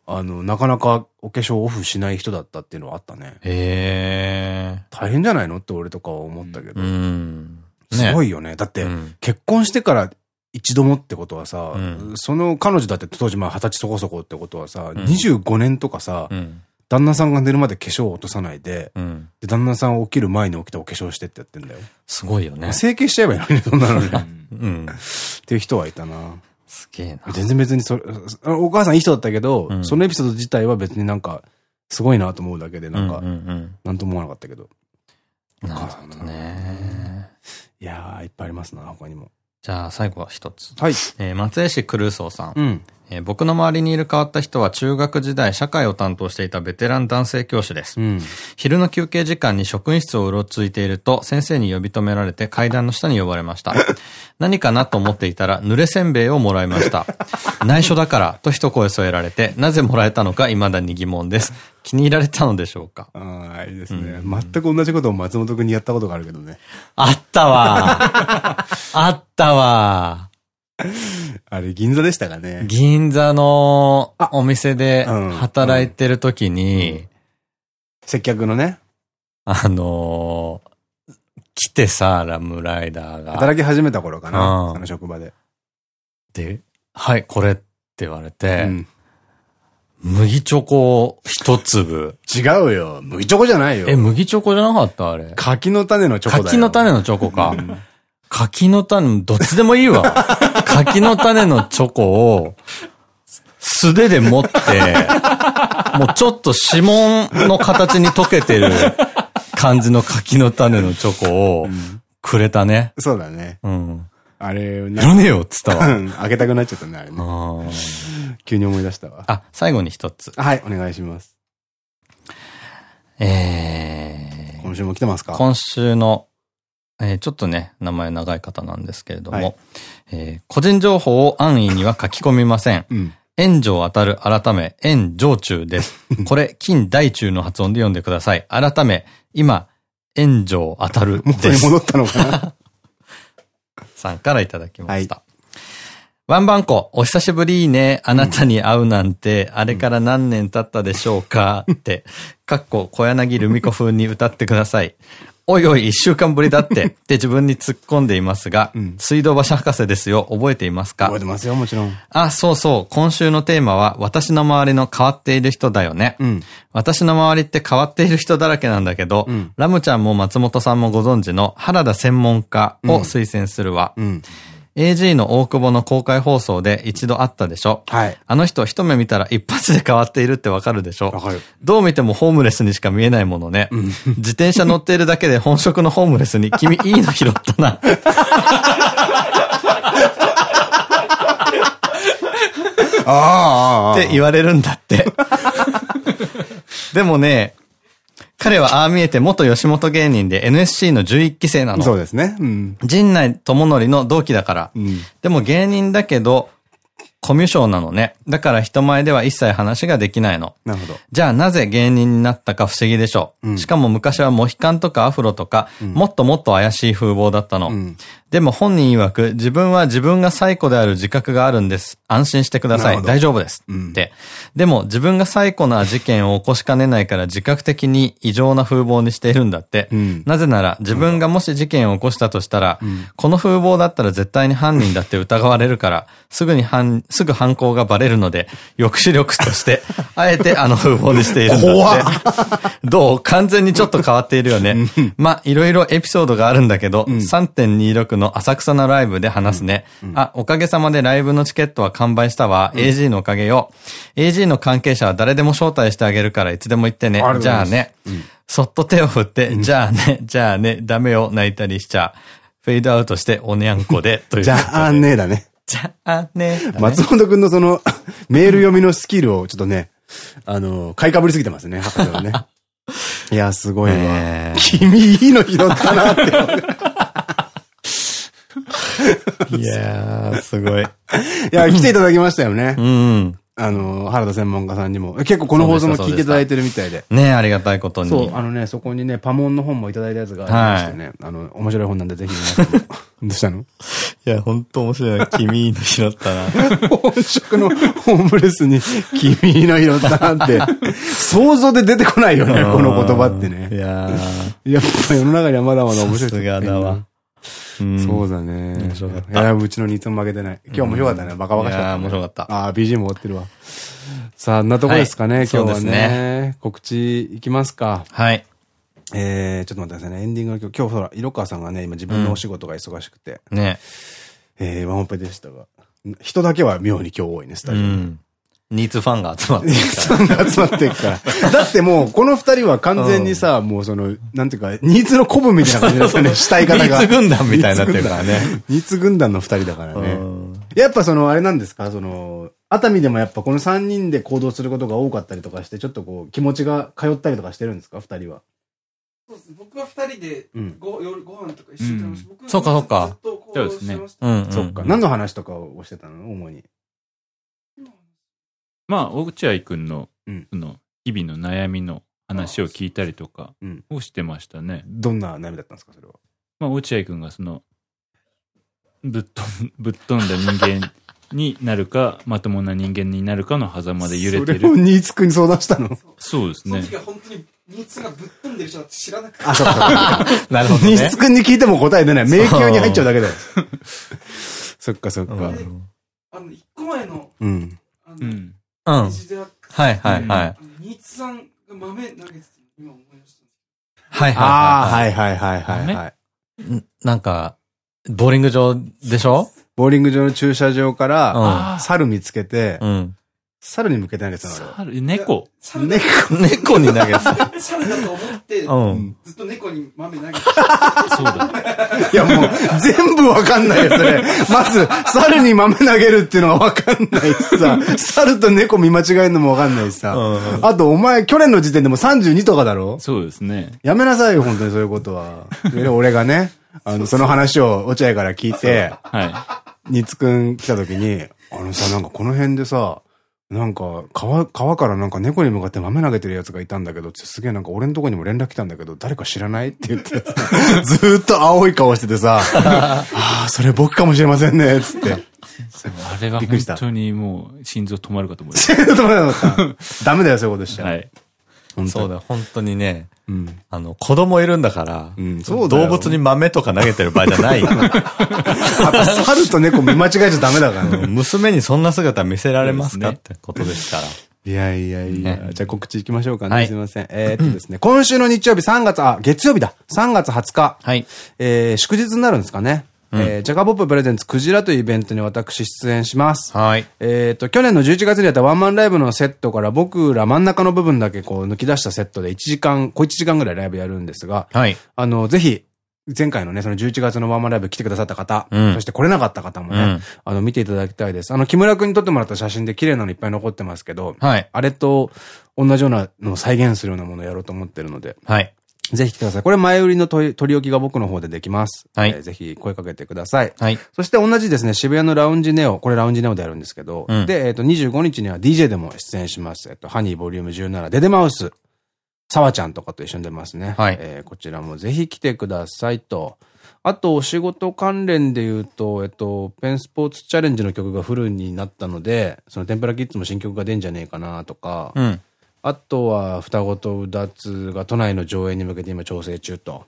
あの、なかなかお化粧オフしない人だったっていうのはあったね。へ大変じゃないのって俺とかは思ったけー。ど。うん。すごい。いよね。だって、うん結婚してから一度もってことはさ、うんその彼女だって当時まあ二十歳そこそこってことはさ、ん25年とかさ、うん。旦那さんが寝るまで化粧を落とさないで、うん。で、旦那さん起きる前に起きてお化粧してってやってんだよ。すごいよね。整形しちゃえばいいのにね、そんなのに。っうん。ていう人はいたな。すげえな。全然別にそれ、お母さんいい人だったけど、うんそのエピソード自体は別になんか、すごいなと思うだけで、なんか、なんとも思わなかったけど。うん。なるほどね。いやー、いっぱいありますな、他にも。じゃあ最後は一つ。はい。えー松江市クルーソーさん。うん。えー僕の周りにいる変わった人は中学時代社会を担当していたベテラン男性教師です。うん。昼の休憩時間に職員室をうろついていると先生に呼び止められて階段の下に呼ばれました。何かなと思っていたら濡れせんべいをもらいました。内緒だからと一声添えられてなぜもらえたのか未だに疑問です。気に入られたのでしょうか？ああ、いいですね。全く同じことを松本くんにやったことがあるけどね。あったわ あったわ あれ、銀座でしたかね。銀座のお店でうん働いてる時に、接客のね、あのー来てさ、ラムライダーが。働き始めた頃かうな。んその職場で。で、はい、これって言われて、うん麦チョコ一粒。違うよ。麦チョコじゃないよ。え、麦チョコじゃなかったあれ？柿の種のチョコだよ。柿の種のチョコか。うん柿の種、どっちでもいいわ。柿の種のチョコを、素手で持って、もうちょっと指紋の形に溶けてる感じの柿の種のチョコをくれたね。そうだね。うん。あれ、いらねえよっつったわ。うんあげたくなっちゃったね、あれね。急に思い出したわ。あ、最後に一つ。はい、お願いします。えー、今週も来てますか？今週の、えーちょっとね、名前長い方なんですけれども、はいえー個人情報を安易には書き込みません。うん。炎上当たる改め、炎上中です。これ、金大中の発音で読んでください。改め、今、炎上当たるです。元に戻ったのかな？さんからいただきました。ワンバンコ、お久しぶりね。あなたに会うなんて、あれから何年経ったでしょうか？って、かっこ小柳ルミ子風に歌ってください。おいおい、一週間ぶりだって、って自分に突っ込んでいますが、うん水道橋博士ですよ。覚えていますか？覚えてますよ、もちろん。あ、そうそう。今週のテーマは、私の周りの変わっている人だよね。うん。私の周りって変わっている人だらけなんだけど、うんラムちゃんも松本さんもご存知の原田専門家を推薦するわ。うん。AG の大久保の公開放送で一度会ったでしょはい。あの人一目見たら一発で変わっているってわかるでしょわかる。どう見てもホームレスにしか見えないものね。自転車乗っているだけで本職のホームレスに君いいの拾ったな。ああ、って言われるんだって。でもね、彼はああ見えて元吉本芸人で NSC の11期生なの。そうですね。うん。陣内智則の同期だから。うん。でも芸人だけど、コミュ障なのね。だから人前では一切話ができないの。なるほど。じゃあなぜ芸人になったか不思議でしょう。うんしかも昔はモヒカンとかアフロとか、もっともっと怪しい風貌だったの。うん。でも本人曰く、自分は自分が最古である自覚があるんです。安心してください。大丈夫です。うんって。でも自分が最古な事件を起こしかねないから自覚的に異常な風貌にしているんだって。うんなぜなら自分がもし事件を起こしたとしたら、この風貌だったら絶対に犯人だって疑われるから、すぐに犯すぐ犯行がバレるので、抑止力として、あえてあの風貌にしているんだって。どう？完全にちょっと変わっているよね。まあ、いろいろエピソードがあるんだけど、3.26の浅草のライブで話すね。あ、おかげさまでライブのチケットは完売したわ。AG のおかげよ。AG の関係者は誰でも招待してあげるからいつでも行ってね。じゃあね。そっと手を振って、じゃあね、じゃあね、ダメよ、泣いたりしちゃ。フェードアウトしておにゃんこで、というじ。ゃあねだね。じゃあね。松本くんのその、メール読みのスキルをちょっとね、あの、買いかぶりすぎてますね、博士はね。いや、すごいわ君いいの拾ったなって。いやー、すごい。いや、来ていただきましたよねう。ん。あの、原田専門家さんにも。結構この放送も聞いていただいてるみたいで。ねありがたいことに。そう、あのね、そこにね、パモンの本もいただいたやつがありましてね。あの、面白い本なんでぜひ皆さんも。どうしたの？いや、ほんと面白いな。君の拾ったな。本職のホームレスに、君の拾ったなんて、想像で出てこないよね、この言葉っていね。やー、やっぱ世の中にはまだまだ面白い人さすがだわ。うんそうだね。面白かったいや、うちのニーツも負けてない。今日面白かったね。バカバカしかった面白かったああ、BGM 終わってるわ。さあ、あんなとこですかね、はい今日はね。告知いきますか。はい。えー、ちょっと待ってくださいね。エンディングの曲。今日ほら、色川さんがね、今自分のお仕事が忙しくて、ねえー、ワンオペでしたが。人だけは妙に今日多いね、スタうジオ。ニーツファンが集まってるさんが集まっていくから。だってもう、この二人は完全にさ、もうその、なんていうか、ニーズの古文みたいな感じですよね、したい方が。ニーツ軍団みたいになってるからね。ニーツ軍団の二人だからね。うんやっぱその、あれなんですか？その、熱海でもやっぱこの3人で行動することが多かったりとかして、ちょっとこう、気持ちが通ったりとかしてるんですか？二人は。そうですね。僕は二人でうん。ご、夜ご飯とか一緒に食べました。僕そうかそうかずっと行動してました。うん。うんそっか。何の話とかをしてたの？主に。まあ、落合くんのうん、その、日々の悩みの話を聞いたりとかうんをしてましたね。どんな悩みだったんですかそれは？まあ、落合くんがその、ぶっ飛ん、ぶっ飛んだ人間になるか、まともな人間になるかの狭間で揺れてそれをる。ニーツくんに相談したの？そうですねその。時は本当に、ニーツがぶっ飛んでる人だって知らなくて。あ、そっか。なるほどねニーツ。くんに聞いても答え出ない。迷宮に入っちゃうだけだよ。そっかそっか。うんあの、一個前の、うん。うん。はいはいはい。ニーツさんが豆投げてたの今思い出したはいははいはいはいはいはい。い。んなんか、ボーリング場でしょ？ボーリング場の駐車場から、猿見つけてう、ん。猿に向けて投げてたの。猿猫。猫。猫に投げてた。猿だと思って、うん。ずっと猫に豆投げてそうだ。いやもう、全部わかんないよ、それ。まず、猿に豆投げるっていうのがわかんないしさ、猿と猫見間違えるのもわかんないしさ。うんあと、お前、去年の時点でも32とかだろ？そうですね。やめなさいよ、本当にそういうことは。で俺がね、あの、その話を落合から聞いて、はニツくん来た時に、あのさ、なんかこの辺でさ、なんか、川、川からなんか猫に向かって豆投げてるやつがいたんだけど、すげえなんか俺のとこにも連絡来たんだけど、誰か知らないって言って、ずーっと青い顔しててさ、ああ、それ僕かもしれませんね、つって。い。あれはびっくりした本当にもう心臓止まるかと思いまちょ っと待ってダメだよ、そういうことしちす。ゃ。はい。そうだ、本当にね、うん。あの、子供いるんだから、動物に豆とか投げてる場合じゃない。猿と猫見間違えちゃダメだからね。娘にそんな姿見せられますか？ってことですから。いやいやいや。ねじゃあ告知行きましょうかね。はいすいません。えーっとですね、今週の日曜日3月、あ、月曜日だ。3月20日。はい。えー、祝日になるんですかね。えー、ジャガポッププレゼンツクジラというイベントに私出演します。はい。えっと、去年の11月にやったワンマンライブのセットから僕ら真ん中の部分だけこう抜き出したセットで1時間、小1時間ぐらいライブやるんですが、はい。あの、ぜひ、前回のね、その11月のワンマンライブ来てくださった方、うんそして来れなかった方もね、うんあの、見ていただきたいです。あの、木村くんに撮ってもらった写真で綺麗なのいっぱい残ってますけど、はい。あれと同じようなのを再現するようなものをやろうと思ってるので、はい。ぜひ来てください。これ前売りの取り置きが僕の方でできます。はいえーぜひ声かけてください。はい。そして同じですね、渋谷のラウンジネオ、これラウンジネオでやるんですけど、うんで、えっ、と、25日には DJ でも出演します。えっ、と、ハニーボリューム17、デデマウス、サワちゃんとかと一緒に出ますね。はいえーこちらもぜひ来てくださいと。あと、お仕事関連で言うと、えっと、ペンスポーツチャレンジの曲がフルになったので、その天ぷらキッズも新曲が出んじゃねえかなとか、うん。あとは、双子とうだつが都内の上映に向けて今調整中と。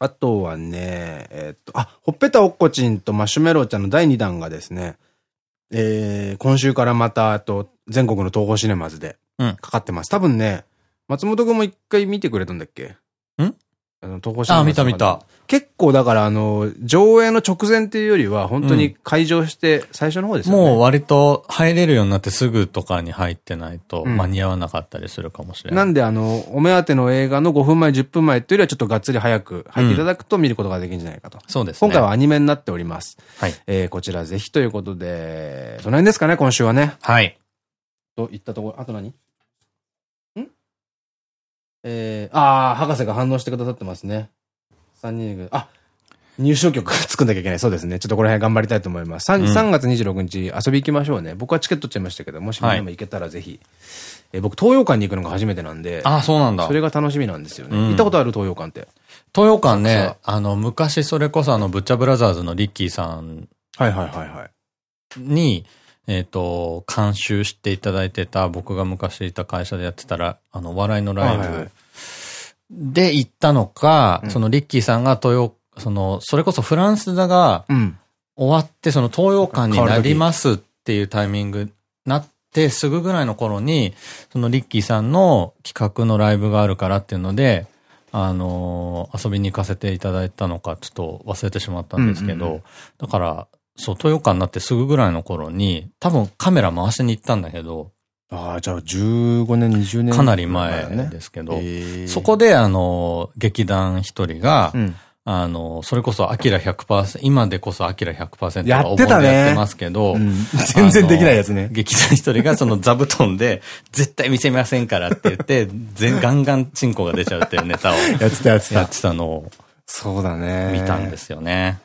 あとはね、えっと、あ、ほっぺたおっこちんとマシュメロちゃんの第2弾がですね、えー、今週からまた、あと、全国の東宝シネマズで、うんかかってます。多分ね、松本くんも一回見てくれたんだっけ？ん？あの、東宝シネマズ。あ、見た見た。。結構だから、あの、上映の直前っていうよりは、本当に会場して、最初の方ですよね。もう割と入れるようになってすぐとかに入ってないとうん間に合わなかったりするかもしれな。ないんで、あの、お目当ての映画の5分前、10分前っていうよりは、ちょっとがっつり早く入っていただくと見ることができるんじゃないかと。そうですね。今回はアニメになっております。はい。えー、こちらぜひということで、その辺ですかね、今週はね。はい。といったところ、あと何？ん？えー、あー、博士が反応してくださってますね。3人ぐあ、入賞曲作んなきゃいけない。そうですね。ちょっとこの辺頑張りたいと思います。3, うん3月26日遊び行きましょうね。僕はチケット取っちゃいましたけど、もし皆も行けたらぜひ。えー僕、東洋館に行くのが初めてなんで、あ、そうなんだそ。れが楽しみなんですよね。うん行ったことある東洋館って？東洋館ねさ、あの、昔それこそあの、ブッチャブラザーズのリッキーさんはいはいはいはい。に、えっと、監修していただいてた、僕が昔いた会社でやってたら、あの、お笑いのライはいはいはいブで行ったのか、うん。そのリッキーさんが東洋、その、それこそフランス座がうん。終わって、その東洋館になりますっていうタイミングなって、すぐぐらいの頃に、そのリッキーさんの企画のライブがあるからっていうので、あのー遊びに行かせていただいたのか、ちょっと忘れてしまったんですけど、だから、そう、東洋館になってすぐぐらいの頃に、多分カメラ回しに行ったんだけど、ああ、じゃあ15年、20年。かなり前ですけど、えーそこで、あの、劇団一人が、うん。あの、それこそ、アキラ100%、今でこそアキラ100%やがおってたね盆でやってますけど、うん全然できないやつね。劇団一人がその座布団で、絶対見せませんからって言って、全、ガンガンチンコが出ちゃうっていうネタを やってたやってたやっ。てたのをそうだね。見たんですよね。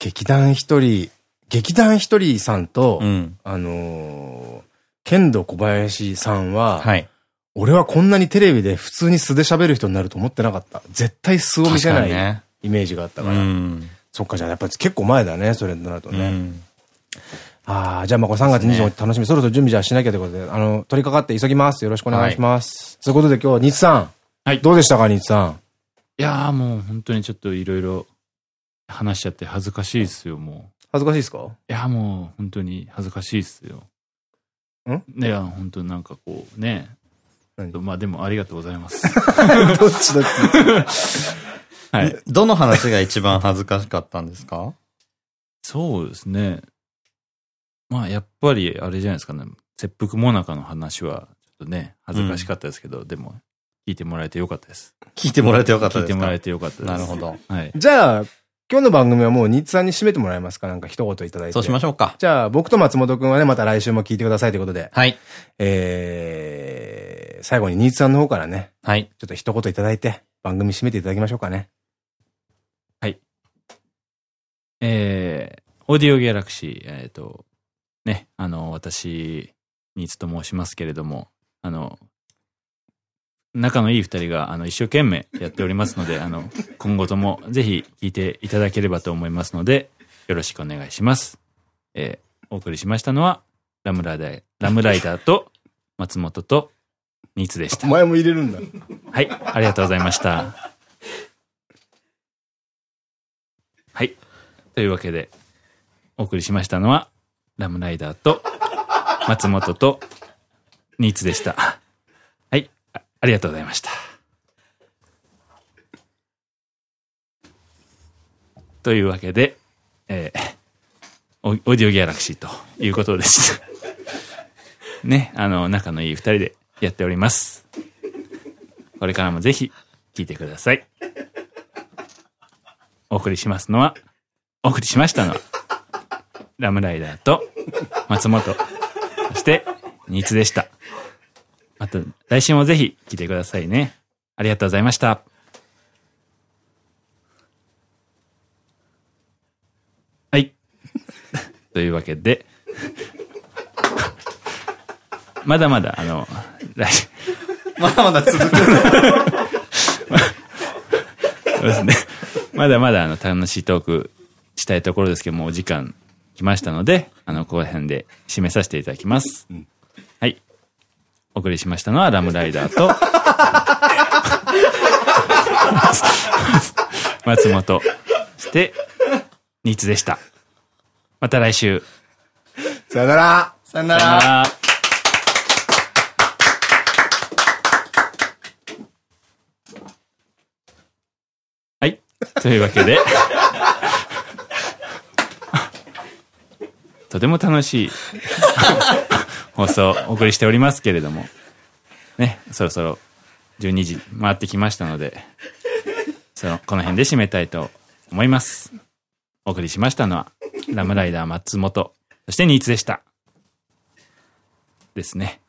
劇団一人、劇団一人さんと、うん。あのー、剣道小林さんは、はい。俺はこんなにテレビで普通に素で喋る人になると思ってなかった。絶対素を見確せない。イメージがあったうから。ん。そっか、じゃあやっぱり結構前だね、それとなるとうね。ん。ああ、じゃあまあこれ3月25日楽しみ、そろそろ準備じゃあしなきゃということで、あの、取り掛かって急ぎます。よろしくお願いします。ということで今日、日さん。はいどうでしたか、日さん。いやーもう本当にちょっといろいろ話しちゃって恥ずかしいですよ、もう。恥ずかしいですか？いや、もう本当に恥ずかしいっすよ。ん？いや、本当なんかこうね。何？まあでもありがとうございます。どっちどっちはい。どの話が一番恥ずかしかったんですか？そうですね。まあやっぱりあれじゃないですかね。切腹もなかの話はちょっとね、恥ずかしかったですけど、でも聞いてもらえてよかったです。聞いてもらえてよかったですか？聞いてもらえてよかったです。なるほ。ど。はい。じゃあ、今日の番組はもう日さんに締めてもらえますか？なんか一言いただいて。そうしましょうか。じゃあ、僕と松本くんはね、また来週も聞いてくださいということで、はい。えー、最後に新津さんの方からね、はい。ちょっと一言いただいて、番組締めていただきましょうかね。えー、オーディオギャラクシー、えっ、と、ね、あの、私、ニーツと申しますけれども、あの、仲のいい二人が、あの、一生懸命やっておりますので、あの、今後ともぜひ聞いていただければと思いますので、よろしくお願いします。えー、お送りしましたのは、ラムライダー、ラムライダーと、松本と、ニーツでした。前も入れるんだ。はい、ありがとうございました。はい。というわけで、お送りしましたのは、ラムライダーと、松本と、ニーツでした。ありがとうございました。というわけで、えーオオーディオギャラクシーということでした。ね、あの、仲のいい二人でやっております。これからもぜひ聞いてください。お送りしますのは、お送りしましたのは、ラムライダーと松本、そして、ニーツでした。また来週もぜひ聞いてくださいね。ありがとうございました。はい。というわけで、まだまだ、あの、来週、まだまだ続く。そうですね。まだまだあの楽しいトークしたいところですけども、お時間来ましたので、あの、ここら辺で締めさせていただきます。はい。お送りしましたのはラムライダーと、松本、そして、ニーツでした。また来週。さよならさよなさよなら。はい。というわけで、とても楽しい放送お送りしておりますけれども、ね、そろそろ12時回ってきましたので、その、この辺で締めたいと思います。お送りしましたのは、ラムライダー松本、そしてニーツでした。ですね。